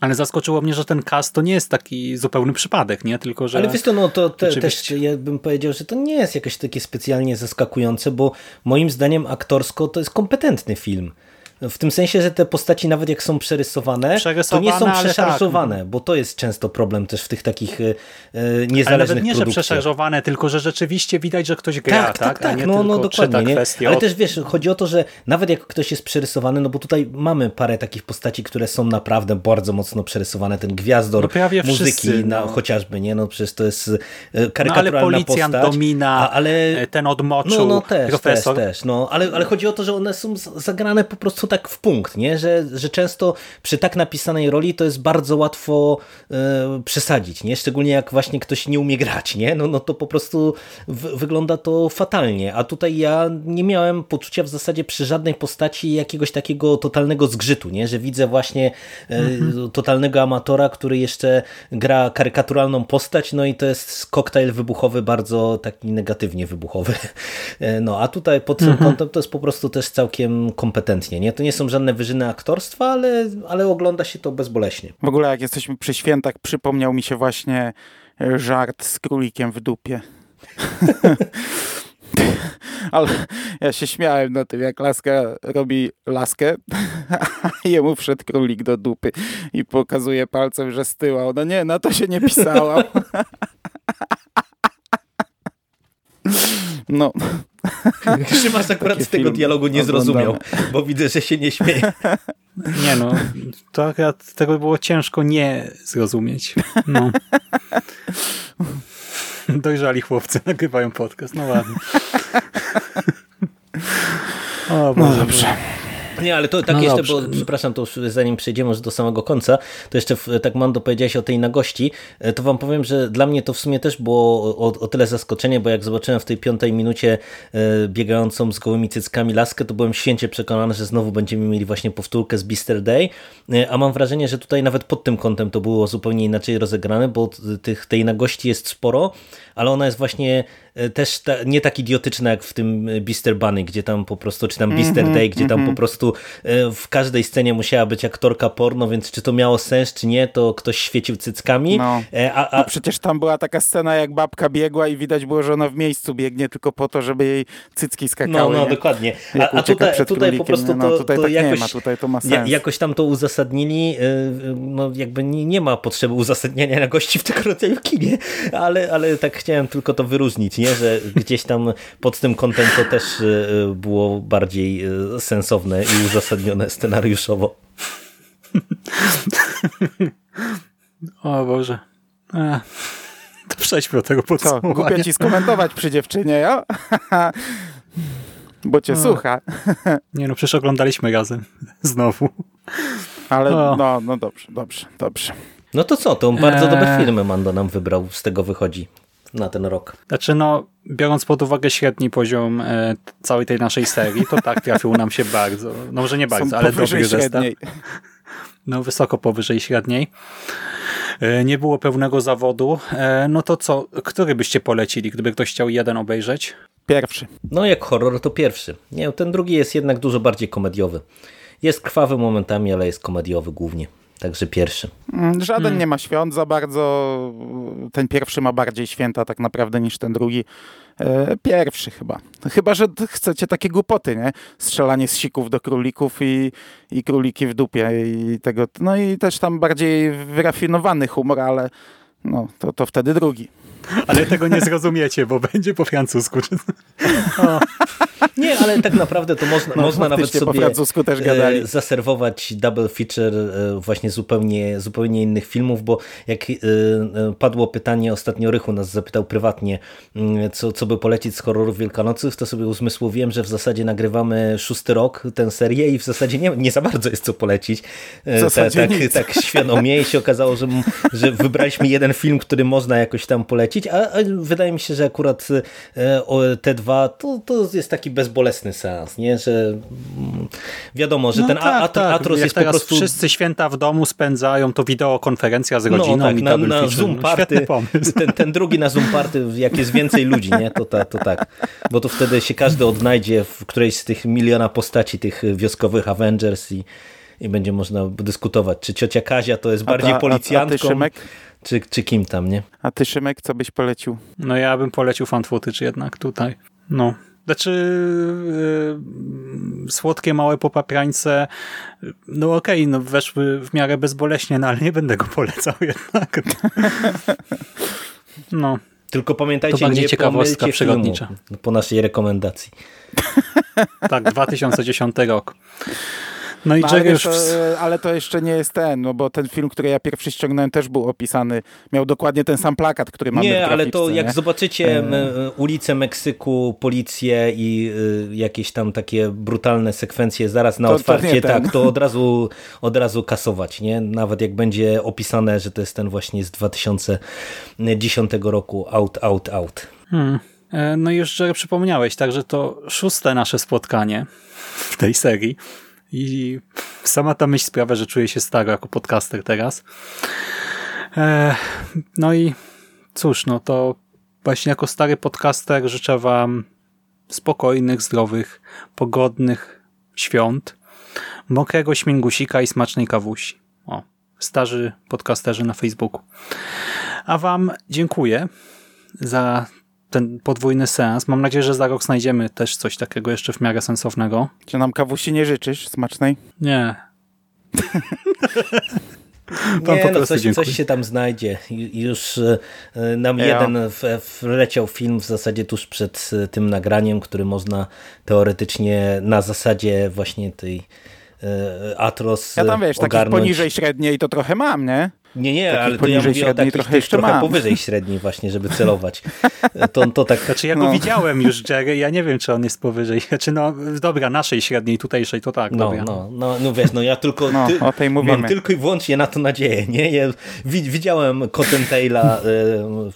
ale zaskoczyło mnie, że ten cast to nie jest taki zupełny przypadek, nie, tylko że... Ale wiesz to, no to te, też Rzeczywiście. ja bym powiedział, że to nie jest jakieś takie specjalnie zaskakujące, bo moim zdaniem aktorsko to jest kompetentny film. W tym sensie, że te postaci nawet jak są przerysowane, to Przerysowane, nie są ale tak. przeszarżowane, bo to jest często problem też w tych takich e, e, ale niezależnych nawet nie, że produkcjach. przeszarżowane, tylko że rzeczywiście widać, że ktoś gra, Tak, tak, tak, nie no, no dokładnie. Ale od- też wiesz, chodzi o to, że nawet jak ktoś jest przerysowany, no bo tutaj mamy parę takich postaci, które są naprawdę bardzo mocno przerysowane, ten gwiazdor No prawie muzyki wszyscy, na, no. chociażby, nie, no przecież to jest e, No ale karykaturalna policjant postać. domina, a, ale e, ten odmoczył, no, no też, profesor. też, też, no, ale, ale chodzi o to, że one są zagrane po prostu tak w punkt, nie? Że, że często przy tak napisanej roli to jest bardzo łatwo e, przesadzić, nie? Szczególnie jak właśnie ktoś nie umie grać, nie? No, no to po prostu w, wygląda to fatalnie, a tutaj ja nie miałem poczucia w zasadzie przy żadnej postaci jakiegoś takiego totalnego zgrzytu, nie? Że widzę właśnie e, totalnego amatora, który jeszcze gra karykaturalną postać, no i to jest koktajl wybuchowy, bardzo taki negatywnie wybuchowy. E, No, a tutaj pod tym kątem to jest po prostu też całkiem kompetentnie, nie? To nie są żadne wyżyny aktorstwa, ale, ale ogląda się to bezboleśnie. W ogóle jak jesteśmy przy świętach, przypomniał mi się właśnie e, żart z królikiem w dupie. (laughs) Ale ja się śmiałem na tym, jak laska robi laskę, (laughs) a jemu wszedł królik do dupy i pokazuje palcem, że z tyłu. No nie, na to się nie pisałam. (laughs) No, (laughs) Szymasz akurat z tego dialogu nie zrozumiał, oglądamy. bo widzę, że się nie śmieje. (laughs) Nie no, to akurat tego było ciężko nie zrozumieć. No. (laughs) Dojrzali chłopcy nagrywają podcast, no ładnie. O Boże, no dobrze. Nie, ale to tak No jeszcze, dobrze. bo przepraszam, to już zanim przejdziemy już do samego końca, to jeszcze tak Mando powiedziałeś o tej nagości, e, to wam powiem, że dla mnie to w sumie też było o, o tyle zaskoczenie, bo jak zobaczyłem w tej piątej minucie e, biegającą z gołymi cyckami laskę, to byłem święcie przekonany, że znowu będziemy mieli właśnie powtórkę z Bister Day, e, a mam wrażenie, że tutaj nawet pod tym kątem to było zupełnie inaczej rozegrane, bo tych, tej nagości jest sporo, ale ona jest właśnie też ta, nie tak idiotyczna jak w tym e, Bister Bunny, gdzie tam po prostu, czy tam Bister Day, gdzie tam po prostu e, w każdej scenie musiała być aktorka porno, więc czy to miało sens, czy nie, to ktoś świecił cyckami. No. E, A, A a, przecież tam była taka scena, jak babka biegła i widać było, że ona w miejscu biegnie tylko po to, żeby jej cycki skakały. no, no nie? dokładnie. A, Jak a tutaj, tutaj po prostu nie? to, no, tutaj to tak jakoś, nie ma, tutaj to ma sens. jakoś tam to uzasadnili, e, no jakby nie, nie ma potrzeby uzasadniania na (laughs) gości w tego rodzaju kinie, ale, ale tak chciałem tylko to wyróżnić, nie? Że gdzieś tam pod tym kątem to też e, było bardziej e, sensowne i uzasadnione scenariuszowo. o Boże. E, to przejdźmy do tego Co, podsumowania. głupio ci skomentować przy dziewczynie, jo? (laughs) Bo cię No. słucha. Nie no, przecież oglądaliśmy razem. (laughs) Znowu. Ale O. no, no dobrze, dobrze, dobrze. No to co, to bardzo Eee. dobre filmy Mando nam wybrał, z tego wychodzi na ten rok. Znaczy no, biorąc pod uwagę średni poziom e, całej tej naszej serii, to tak trafił nam się bardzo. No może nie bardzo, Są ale dobry zestaw. No wysoko powyżej średniej. E, nie było pełnego zawodu. E, no to co, który byście polecili, gdyby ktoś chciał jeden obejrzeć? Pierwszy. No jak horror to pierwszy. Nie, ten drugi jest jednak dużo bardziej komediowy. Jest krwawy momentami, ale jest komediowy głównie. Także pierwszy. Mm, Żaden Hmm. nie ma świąt za bardzo. Ten pierwszy ma bardziej święta tak naprawdę niż ten drugi. E, Pierwszy chyba. Chyba, że chcecie takie głupoty, nie? Strzelanie z sików do królików i, i króliki w dupie i tego. No i też tam bardziej wyrafinowany humor, ale no, to, to wtedy drugi. Ale tego nie zrozumiecie, bo będzie po francusku. O, Nie, ale tak naprawdę to można, No, można nawet faktycznie po sobie francusku też gadali. e, zaserwować double feature e, właśnie zupełnie, zupełnie innych filmów, bo jak e, padło pytanie, ostatnio Rychu nas zapytał prywatnie, mm, co, co by polecić z horrorów wielkanocnych, to sobie uzmysłowiłem, że w zasadzie nagrywamy szósty rok tę serię i w zasadzie nie, nie za bardzo jest co polecić. Tak, nic. tak świadomie i się okazało, że, że wybraliśmy jeden film, który można jakoś tam polecić, a, a wydaje mi się, że akurat e, te dwa to, to jest taki bezbolesny seans, nie? że mm, wiadomo, że no ten a- tak, At- tak. Atros Jak jest po prostu... wszyscy święta w domu spędzają, to wideokonferencja z rodziną No tak, i na, na. Zoom No, party, ten, ten drugi na Zoom party, jak jest więcej ludzi, nie? To, ta, to tak, bo to wtedy się każdy odnajdzie w którejś z tych miliona postaci tych wioskowych Avengers i, i będzie można dyskutować, czy ciocia Kazia to jest A ta- bardziej a- a ty, policjantką, Szymek? Czy, czy kim tam, nie? A ty, Szymek, co byś polecił? No ja bym polecił fan footage jednak tutaj. No. Znaczy yy, słodkie małe popaprańce no okej, no weszły w miarę bezboleśnie, no ale nie będę go polecał jednak. (laughs) No. Tylko pamiętajcie, nie ciekawostka przyrodnicza. filmu po naszej rekomendacji. Tak, 2010 rok. No i No, ale, Jerry wiesz, już... to, ale to jeszcze nie jest ten, no bo ten film, który ja pierwszy ściągnąłem też był opisany, miał dokładnie ten sam plakat, który mamy w Nie, ale to jak nie? zobaczycie m, ulice Meksyku, policję i y, jakieś tam takie brutalne sekwencje zaraz na To- to otwarcie, ten. tak, to (laughs) od razu, od razu kasować, nie? Nawet jak będzie opisane, że to jest ten właśnie z 2010 roku Out, Out, Out. Hmm. E, No i już przypomniałeś, także to szóste nasze spotkanie w tej serii i sama ta myśl sprawia, że czuję się staro jako podcaster teraz. E, No i cóż, no to właśnie jako stary podcaster życzę wam spokojnych, zdrowych, pogodnych świąt, mokrego śmigusika i smacznej kawusi. O, starzy podcasterzy na Facebooku. A wam dziękuję za ten podwójny seans. Mam nadzieję, że za rok znajdziemy też coś takiego jeszcze w miarę sensownego. Czy nam kawusi nie życzysz smacznej? Nie. Pan (laughs) Nie, no coś, coś się tam znajdzie. Już y, nam Ja. jeden w- wleciał film w zasadzie tuż przed y, tym nagraniem, który można teoretycznie na zasadzie właśnie tej Atros Ja tam wiesz, takich ogarnąć. poniżej średniej to trochę mam, nie? Nie, nie, ale to ja mówię o średniej takich trochę tych trochę mam. powyżej średniej właśnie, żeby celować. (laughs) To, to tak... Znaczy ja go No. widziałem już, Jerry, ja nie wiem, czy on jest powyżej. Znaczy no, dobra, naszej średniej, tutejszej to tak, No, dobra. no, no, no wiesz, no ja tylko No, ty, o tej mówimy. mam tylko i wyłącznie na to nadzieję, nie? Ja wi widziałem Cottontaila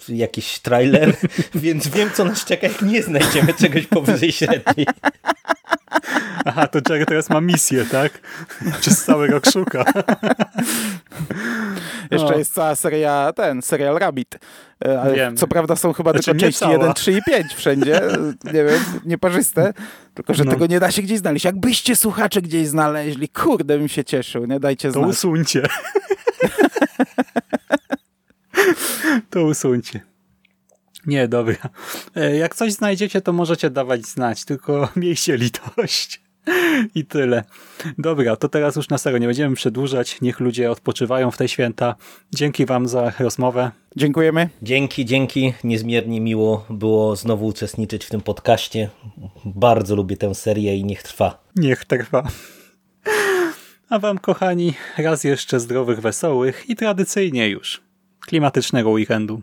y, (laughs) jakiś trailer, (laughs) więc wiem, co nas czeka, jak nie znajdziemy czegoś powyżej średniej. (laughs) Aha, to Jerry teraz ma misję, tak? Przez cały rok szuka. (laughs) Jeszcze No. jest cała seria, ten, serial Rabbit. E, Ale Wiem. co prawda są chyba Znaczy, tylko części cała. 1, 3 i 5 wszędzie. E, Nie wiem, nieparzyste. Tylko, że No. tego nie da się gdzieś znaleźć. Jakbyście słuchacze gdzieś znaleźli, kurde bym się cieszył, nie? Dajcie To znać. usuńcie. (laughs) to usuńcie. Nie, dobra. E, Jak coś znajdziecie, to możecie dawać znać, tylko (laughs) miejcie litość. I tyle. Dobra, to teraz już na serio nie będziemy przedłużać. Niech ludzie odpoczywają w te święta. Dzięki wam za rozmowę. Dziękujemy. Dzięki, dzięki. Niezmiernie miło było znowu uczestniczyć w tym podcaście. Bardzo lubię tę serię i niech trwa. Niech trwa. A wam, kochani, raz jeszcze zdrowych, wesołych i tradycyjnie już klimatycznego weekendu,